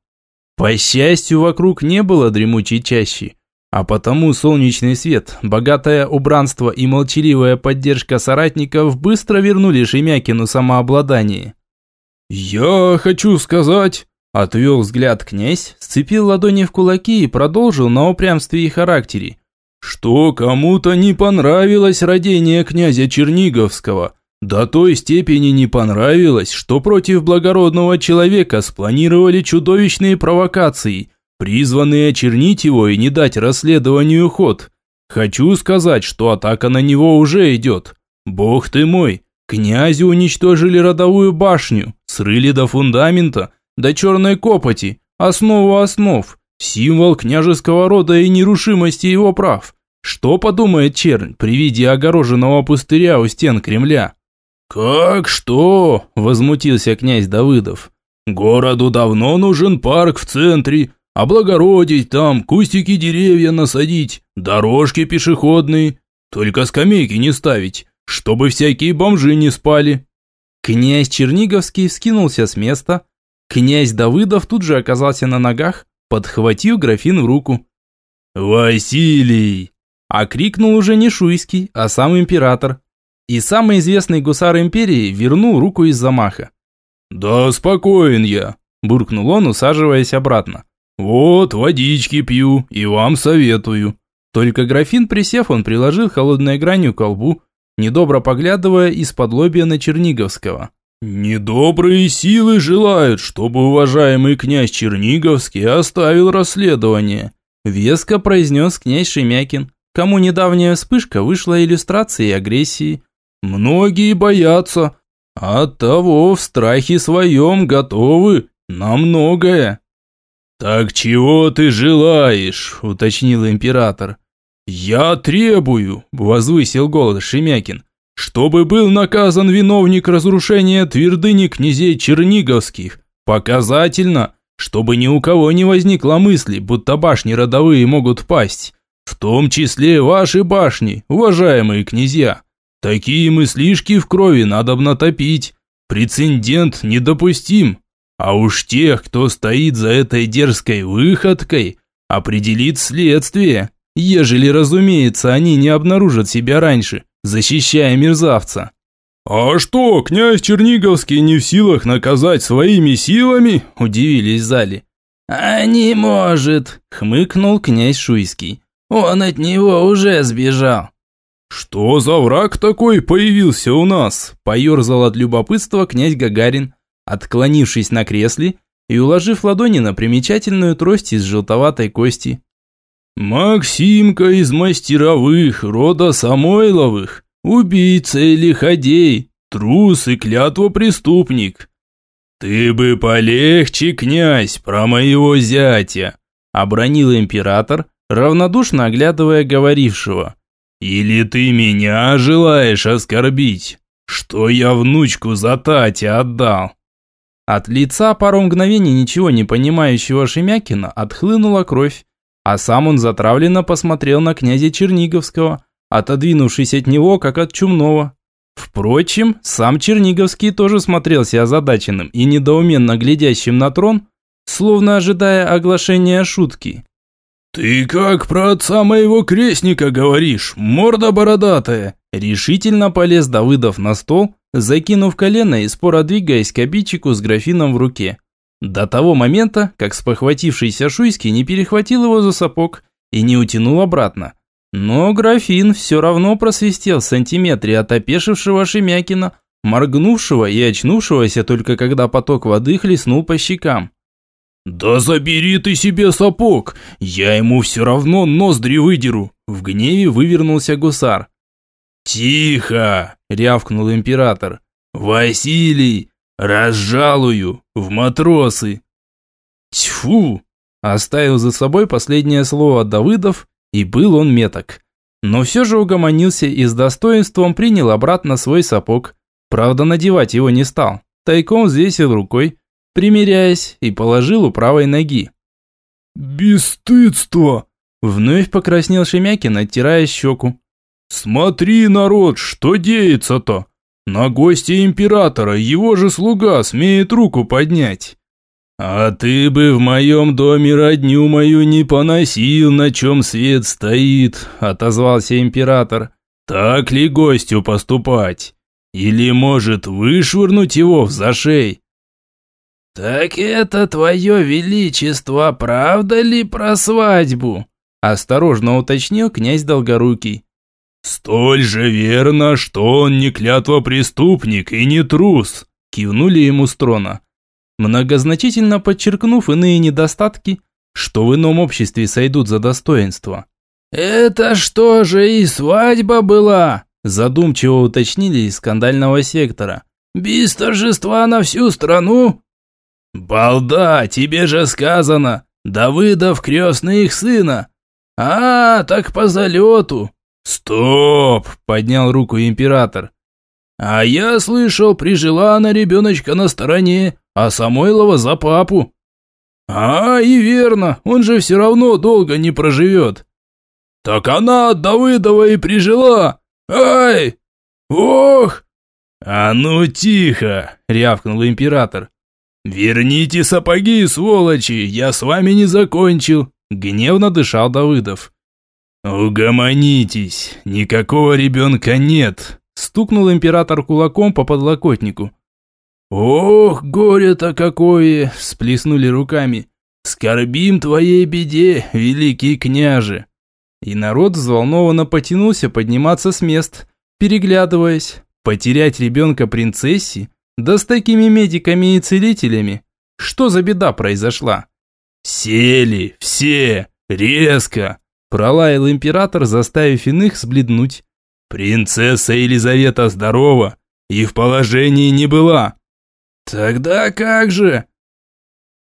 По счастью, вокруг не было дремучей чащи, а потому солнечный свет, богатое убранство и молчаливая поддержка соратников быстро вернули Шемякину самообладание. «Я хочу сказать...» Отвел взгляд князь, сцепил ладони в кулаки и продолжил на упрямстве и характере. «Что кому-то не понравилось родение князя Черниговского, до той степени не понравилось, что против благородного человека спланировали чудовищные провокации, призванные очернить его и не дать расследованию ход. Хочу сказать, что атака на него уже идет. Бог ты мой, князю уничтожили родовую башню, срыли до фундамента, до черной копоти, основу основ, символ княжеского рода и нерушимости его прав. Что подумает чернь при виде огороженного пустыря у стен Кремля? «Как что?» – возмутился князь Давыдов. «Городу давно нужен парк в центре, облагородить там, кустики деревья насадить, дорожки пешеходные, только скамейки не ставить, чтобы всякие бомжи не спали». Князь Черниговский скинулся с места. Князь Давыдов тут же оказался на ногах, подхватил графин в руку. «Василий!» – окрикнул уже не Шуйский, а сам император. И самый известный гусар империи вернул руку из замаха. «Да спокоен я», – буркнул он, усаживаясь обратно. «Вот, водички пью и вам советую». Только графин, присев, он приложил холодной гранью к колбу, недобро поглядывая из-под лобья на Черниговского. «Недобрые силы желают, чтобы уважаемый князь Черниговский оставил расследование», веско произнес князь Шемякин, кому недавняя вспышка вышла иллюстрацией агрессии, Многие боятся, оттого в страхе своем готовы на многое. «Так чего ты желаешь?» – уточнил император. «Я требую», – возвысил голос Шемякин, «чтобы был наказан виновник разрушения твердыни князей Черниговских. Показательно, чтобы ни у кого не возникло мысли, будто башни родовые могут пасть. В том числе ваши башни, уважаемые князья. Такие мыслишки в крови надо натопить. Прецедент недопустим. А уж тех, кто стоит за этой дерзкой выходкой, определит следствие, ежели, разумеется, они не обнаружат себя раньше, защищая мерзавца. «А что, князь Черниговский не в силах наказать своими силами?» – удивились в зале. «А не может», – хмыкнул князь Шуйский. «Он от него уже сбежал». «Что за враг такой появился у нас?» – поерзал от любопытства князь Гагарин, отклонившись на кресле и уложив ладони на примечательную трость из желтоватой кости. «Максимка из мастеровых, рода Самойловых, убийца и лиходей, трус и клятвопреступник. Ты бы полегче, князь, про моего зятя», – обронил император, равнодушно оглядывая говорившего. Или ты меня желаешь оскорбить? Что я внучку за Татя отдал?» От лица пару мгновений ничего не понимающего Шемякина отхлынула кровь, а сам он затравленно посмотрел на князя Черниговского, отодвинувшись от него, как от чумного. Впрочем, сам Черниговский тоже смотрелся озадаченным и недоуменно глядящим на трон, словно ожидая оглашения шутки. «Ты как про отца моего крестника говоришь, морда бородатая!» Решительно полез Давыдов на стол, закинув колено и споро двигаясь к обидчику с графином в руке. До того момента, как спохватившийся Шуйский не перехватил его за сапог и не утянул обратно. Но графин все равно просвистел в сантиметре от опешившего Шемякина, моргнувшего и очнувшегося только когда поток воды хлестнул по щекам. «Да забери ты себе сапог, я ему все равно ноздри выдеру!» В гневе вывернулся гусар. «Тихо!» – рявкнул император. «Василий, разжалую, в матросы!» «Тьфу!» – оставил за собой последнее слово Давыдов, и был он меток. Но все же угомонился и с достоинством принял обратно свой сапог. Правда, надевать его не стал. Тайком взвесил рукой, примиряясь, и положил у правой ноги. «Бесстыдство!» Вновь покраснел Шемякин, оттирая щеку. «Смотри, народ, что деется-то? На гостя императора его же слуга смеет руку поднять». «А ты бы в моем доме родню мою не поносил, на чем свет стоит», – отозвался император. «Так ли гостю поступать? Или, может, вышвырнуть его в зашей?» «Так это твое величество, правда ли про свадьбу?» – осторожно уточнил князь Долгорукий. «Столь же верно, что он не клятва преступник и не трус», – кивнули ему с трона многозначительно подчеркнув иные недостатки, что в ином обществе сойдут за достоинство. «Это что же и свадьба была?» задумчиво уточнили из скандального сектора. «Без торжества на всю страну?» «Балда, тебе же сказано! Давыдов крестный их сына!» «А, так по залету!» «Стоп!» – поднял руку император. «А я слышал, прижила она ребеночка на стороне, а Самойлова за папу». «А, и верно, он же все равно долго не проживет». «Так она от Давыдова и прижила! Ай! Ох!» «А ну тихо!» – рявкнул император. «Верните сапоги, сволочи, я с вами не закончил!» – гневно дышал Давыдов. «Угомонитесь, никакого ребенка нет!» – стукнул император кулаком по подлокотнику. «Ох, горе-то какое!» – всплеснули руками. «Скорбим твоей беде, великий княже!» И народ взволнованно потянулся подниматься с мест, переглядываясь. Потерять ребенка принцессе? Да с такими медиками и целителями. Что за беда произошла? «Сели, все, резко!» – пролаял император, заставив иных сбледнуть. «Принцесса Елизавета здорова и в положении не была!» «Тогда как же?»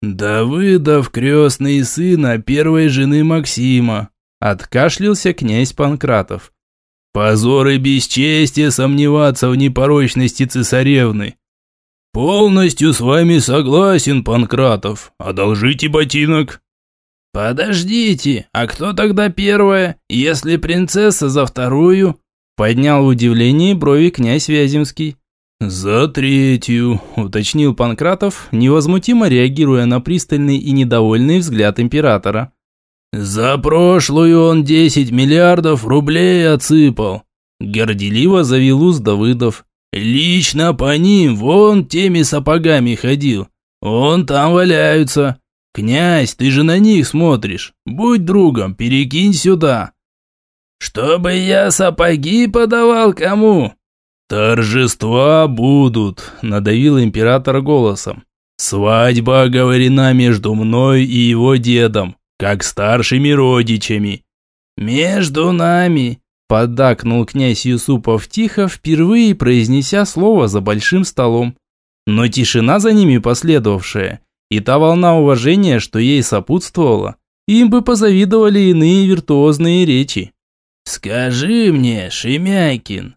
«Давыдов крестный сына первой жены Максима», откашлялся князь Панкратов. «Позор и бесчестие сомневаться в непорочности цесаревны». «Полностью с вами согласен, Панкратов. Одолжите ботинок». «Подождите, а кто тогда первая, если принцесса за вторую?» Поднял в удивлении брови князь Вяземский. «За третью», – уточнил Панкратов, невозмутимо реагируя на пристальный и недовольный взгляд императора. «За прошлую он десять миллиардов рублей отсыпал», – горделиво завел уз Давыдов. «Лично по ним вон теми сапогами ходил. Он там валяются. Князь, ты же на них смотришь. Будь другом, перекинь сюда». «Чтобы я сапоги подавал кому?» «Торжества будут», – надавил император голосом. «Свадьба оговорена между мной и его дедом, как старшими родичами». «Между нами», – поддакнул князь Юсупов тихо, впервые произнеся слово за большим столом. Но тишина за ними последовавшая, и та волна уважения, что ей сопутствовала, им бы позавидовали иные виртуозные речи. «Скажи мне, Шемякин,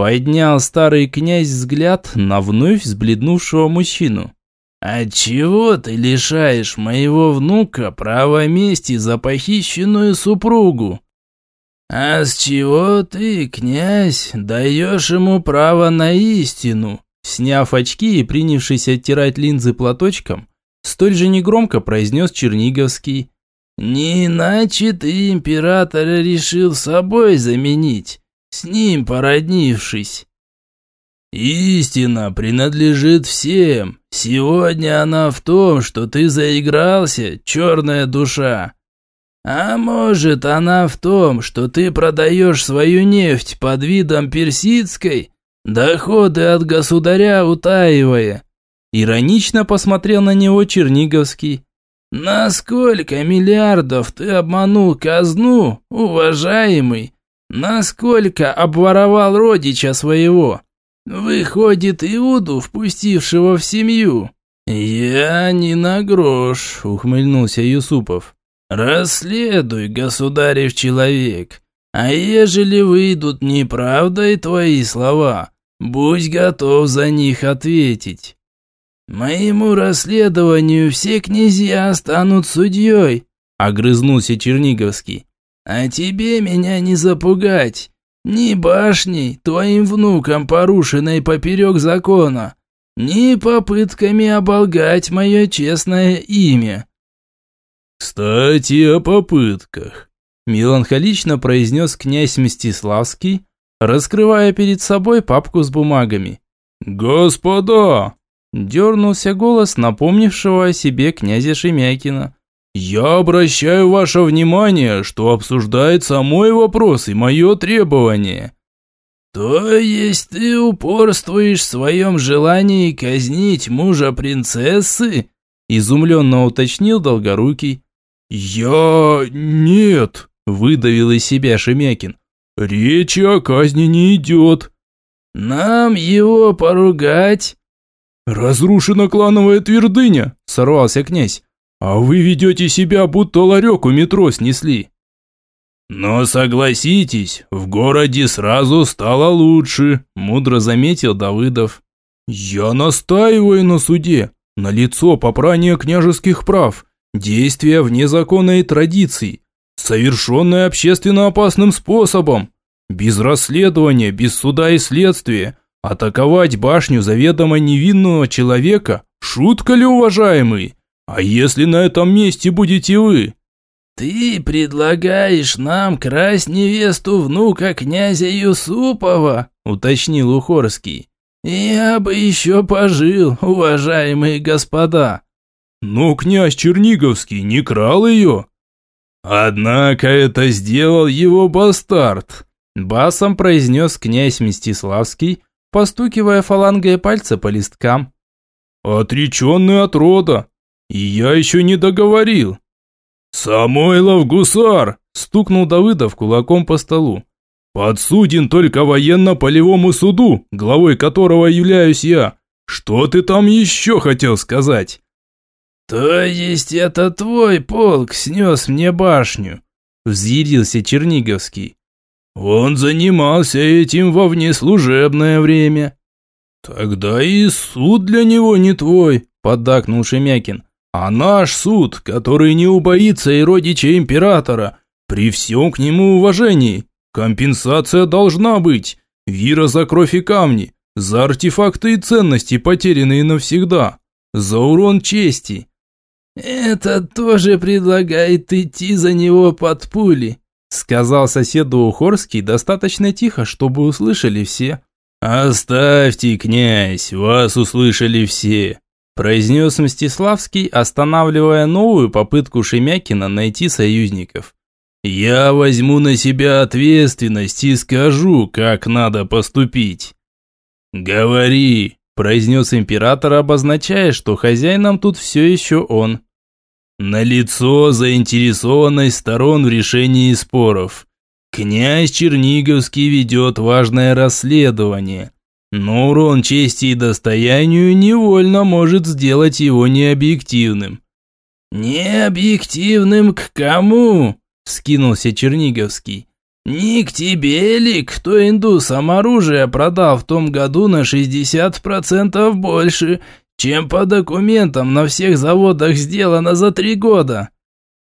Поднял старый князь взгляд на вновь взбледнувшего мужчину. «Отчего ты лишаешь моего внука права мести за похищенную супругу? А с чего ты, князь, даешь ему право на истину?» Сняв очки и принявшись оттирать линзы платочком, столь же негромко произнес Черниговский. «Не иначе ты императора решил собой заменить, с ним породнившись. Истина принадлежит всем. Сегодня она в том, что ты заигрался, черная душа. А может, она в том, что ты продаешь свою нефть под видом персидской, доходы от государя утаивая. Иронично посмотрел на него Черниговский. На сколько миллиардов ты обманул казну, уважаемый? Насколько обворовал родича своего? Выходит, Иуду, впустившего в семью. Я не на грош, ухмыльнулся Юсупов. Расследуй, государев человек. А ежели выйдут неправдой твои слова, будь готов за них ответить. «Моему расследованию все князья станут судьей», – огрызнулся Черниговский. «А тебе меня не запугать. Ни башней, твоим внукам, порушенной поперек закона, ни попытками оболгать мое честное имя». «Кстати, о попытках», – меланхолично произнес князь Мстиславский, раскрывая перед собой папку с бумагами. «Господа!» – дернулся голос напомнившего о себе князя Шемякина. «Я обращаю ваше внимание, что обсуждается мой вопрос и мое требование». «То есть ты упорствуешь в своем желании казнить мужа принцессы?» – изумленно уточнил Долгорукий. «Я... нет», – выдавил из себя Шемякин. «Речи о казни не идет». «Нам его поругать?» «Разрушена клановая твердыня», – сорвался князь. «А вы ведете себя, будто ларек у метро снесли». «Но согласитесь, в городе сразу стало лучше», – мудро заметил Давыдов. «Я настаиваю на суде. На лицо попрание княжеских прав, действия вне закона и традиций, совершенное общественно опасным способом, без расследования, без суда и следствия, атаковать башню заведомо невинного человека – шутка ли, уважаемый? А если на этом месте будете вы? Ты предлагаешь нам красть невесту внука князя Юсупова, уточнил Ухорский. Я бы еще пожил, уважаемые господа. Но князь Черниговский не крал ее. Однако это сделал его бастард, басом произнес князь Мстиславский, постукивая фалангой пальца по листкам. Отреченный от рода, и я еще не договорил. «Самойлов гусар!» – стукнул Давыдов кулаком по столу. «Подсуден только военно-полевому суду, главой которого являюсь я. Что ты там еще хотел сказать?» «То есть это твой полк снес мне башню?» – взъярился Черниговский. «Он занимался этим во внеслужебное время». «Тогда и суд для него не твой», – поддакнул Шемякин. А наш суд, который не убоится и родича императора, при всем к нему уважении, компенсация должна быть. Вира за кровь и камни, за артефакты и ценности, потерянные навсегда, за урон чести. «Это тоже предлагает идти за него под пули», сказал соседу Ухорский достаточно тихо, чтобы услышали все. «Оставьте, князь, вас услышали все произнес Мстиславский, останавливая новую попытку Шемякина найти союзников. «Я возьму на себя ответственность и скажу, как надо поступить». «Говори», – произнес император, обозначая, что хозяином тут все еще он. «Налицо заинтересованность сторон в решении споров. Князь Черниговский ведет важное расследование». Но урон чести и достоянию невольно может сделать его необъективным. «Необъективным к кому?» – скинулся Черниговский. «Не к тебе ли, кто индусам оружие продал в том году на 60% больше, чем по документам на всех заводах сделано за три года?»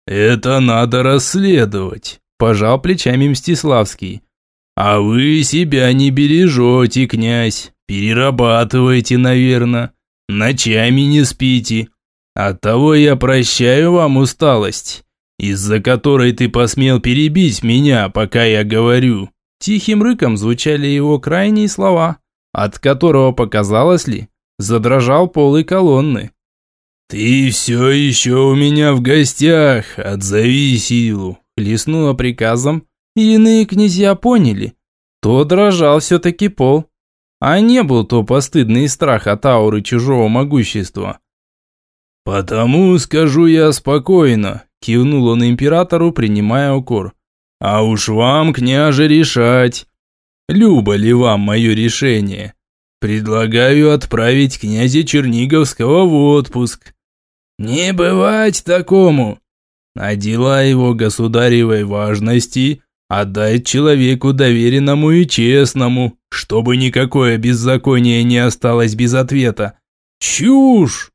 «Это надо расследовать», – пожал плечами Мстиславский. А вы себя не бережете, князь. Перерабатываете, наверное. Ночами не спите. Оттого я прощаю вам усталость, из-за которой ты посмел перебить меня, пока я говорю». Тихим рыком звучали его крайние слова, от которого, показалось ли, задрожал полы колонны. «Ты все еще у меня в гостях, отзови силу!» Хлестнула приказом, и иные князья поняли, то дрожал все-таки пол, а не был то постыдный страх от ауры чужого могущества. «Потому скажу я спокойно», – кивнул он императору, принимая укор. «А уж вам, княже, решать, любо ли вам мое решение. Предлагаю отправить князя Черниговского в отпуск». «Не бывать такому!» «А дела его государевой важности Отдать человеку доверенному и честному, чтобы никакое беззаконие не осталось без ответа. Чушь!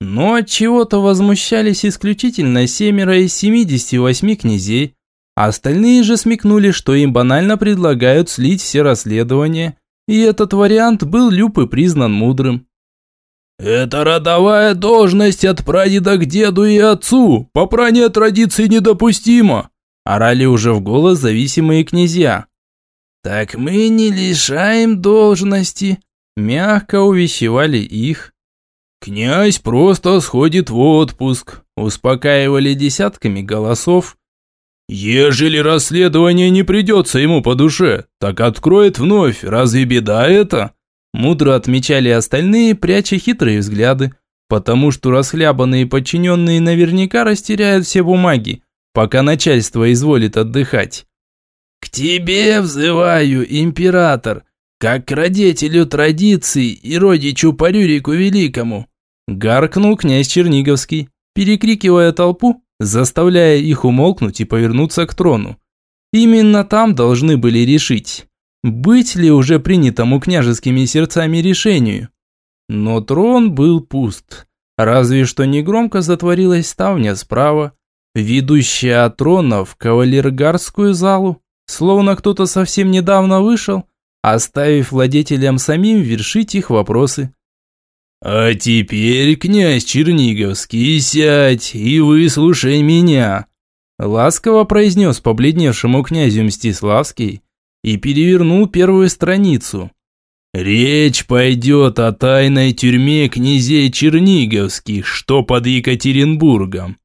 Но от чего-то возмущались исключительно семеро из 78 князей, а остальные же смекнули, что им банально предлагают слить все расследования, и этот вариант был Люпы признан мудрым. «Это родовая должность от прадеда к деду и отцу, попрание традиции недопустимо!» Орали уже в голос зависимые князья. «Так мы не лишаем должности», – мягко увещевали их. «Князь просто сходит в отпуск», – успокаивали десятками голосов. «Ежели расследование не придется ему по душе, так откроет вновь, разве беда это?» Мудро отмечали остальные, пряча хитрые взгляды, потому что расхлябанные подчиненные наверняка растеряют все бумаги, пока начальство изволит отдыхать. «К тебе взываю, император, как к родителю традиций и родичу по Рюрику Великому!» Гаркнул князь Черниговский, перекрикивая толпу, заставляя их умолкнуть и повернуться к трону. Именно там должны были решить, быть ли уже принятому княжескими сердцами решению. Но трон был пуст, разве что негромко затворилась ставня справа, ведущая от трона в кавалергарскую залу, словно кто-то совсем недавно вышел, оставив владетелям самим вершить их вопросы. «А теперь, князь Черниговский, сядь и выслушай меня», ласково произнес побледневшему князю Мстиславский и перевернул первую страницу. «Речь пойдет о тайной тюрьме князей Черниговских, что под Екатеринбургом.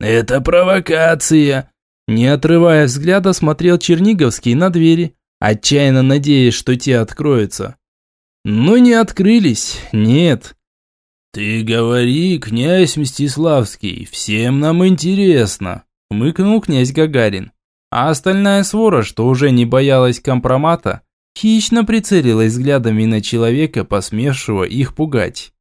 «Это провокация!» Не отрывая взгляда, смотрел Черниговский на двери, отчаянно надеясь, что те откроются. Но не открылись, нет. «Ты говори, князь Мстиславский, всем нам интересно», хмыкнул князь Гагарин. А остальная свора, что уже не боялась компромата, хищно прицелилась взглядами на человека, посмевшего их пугать.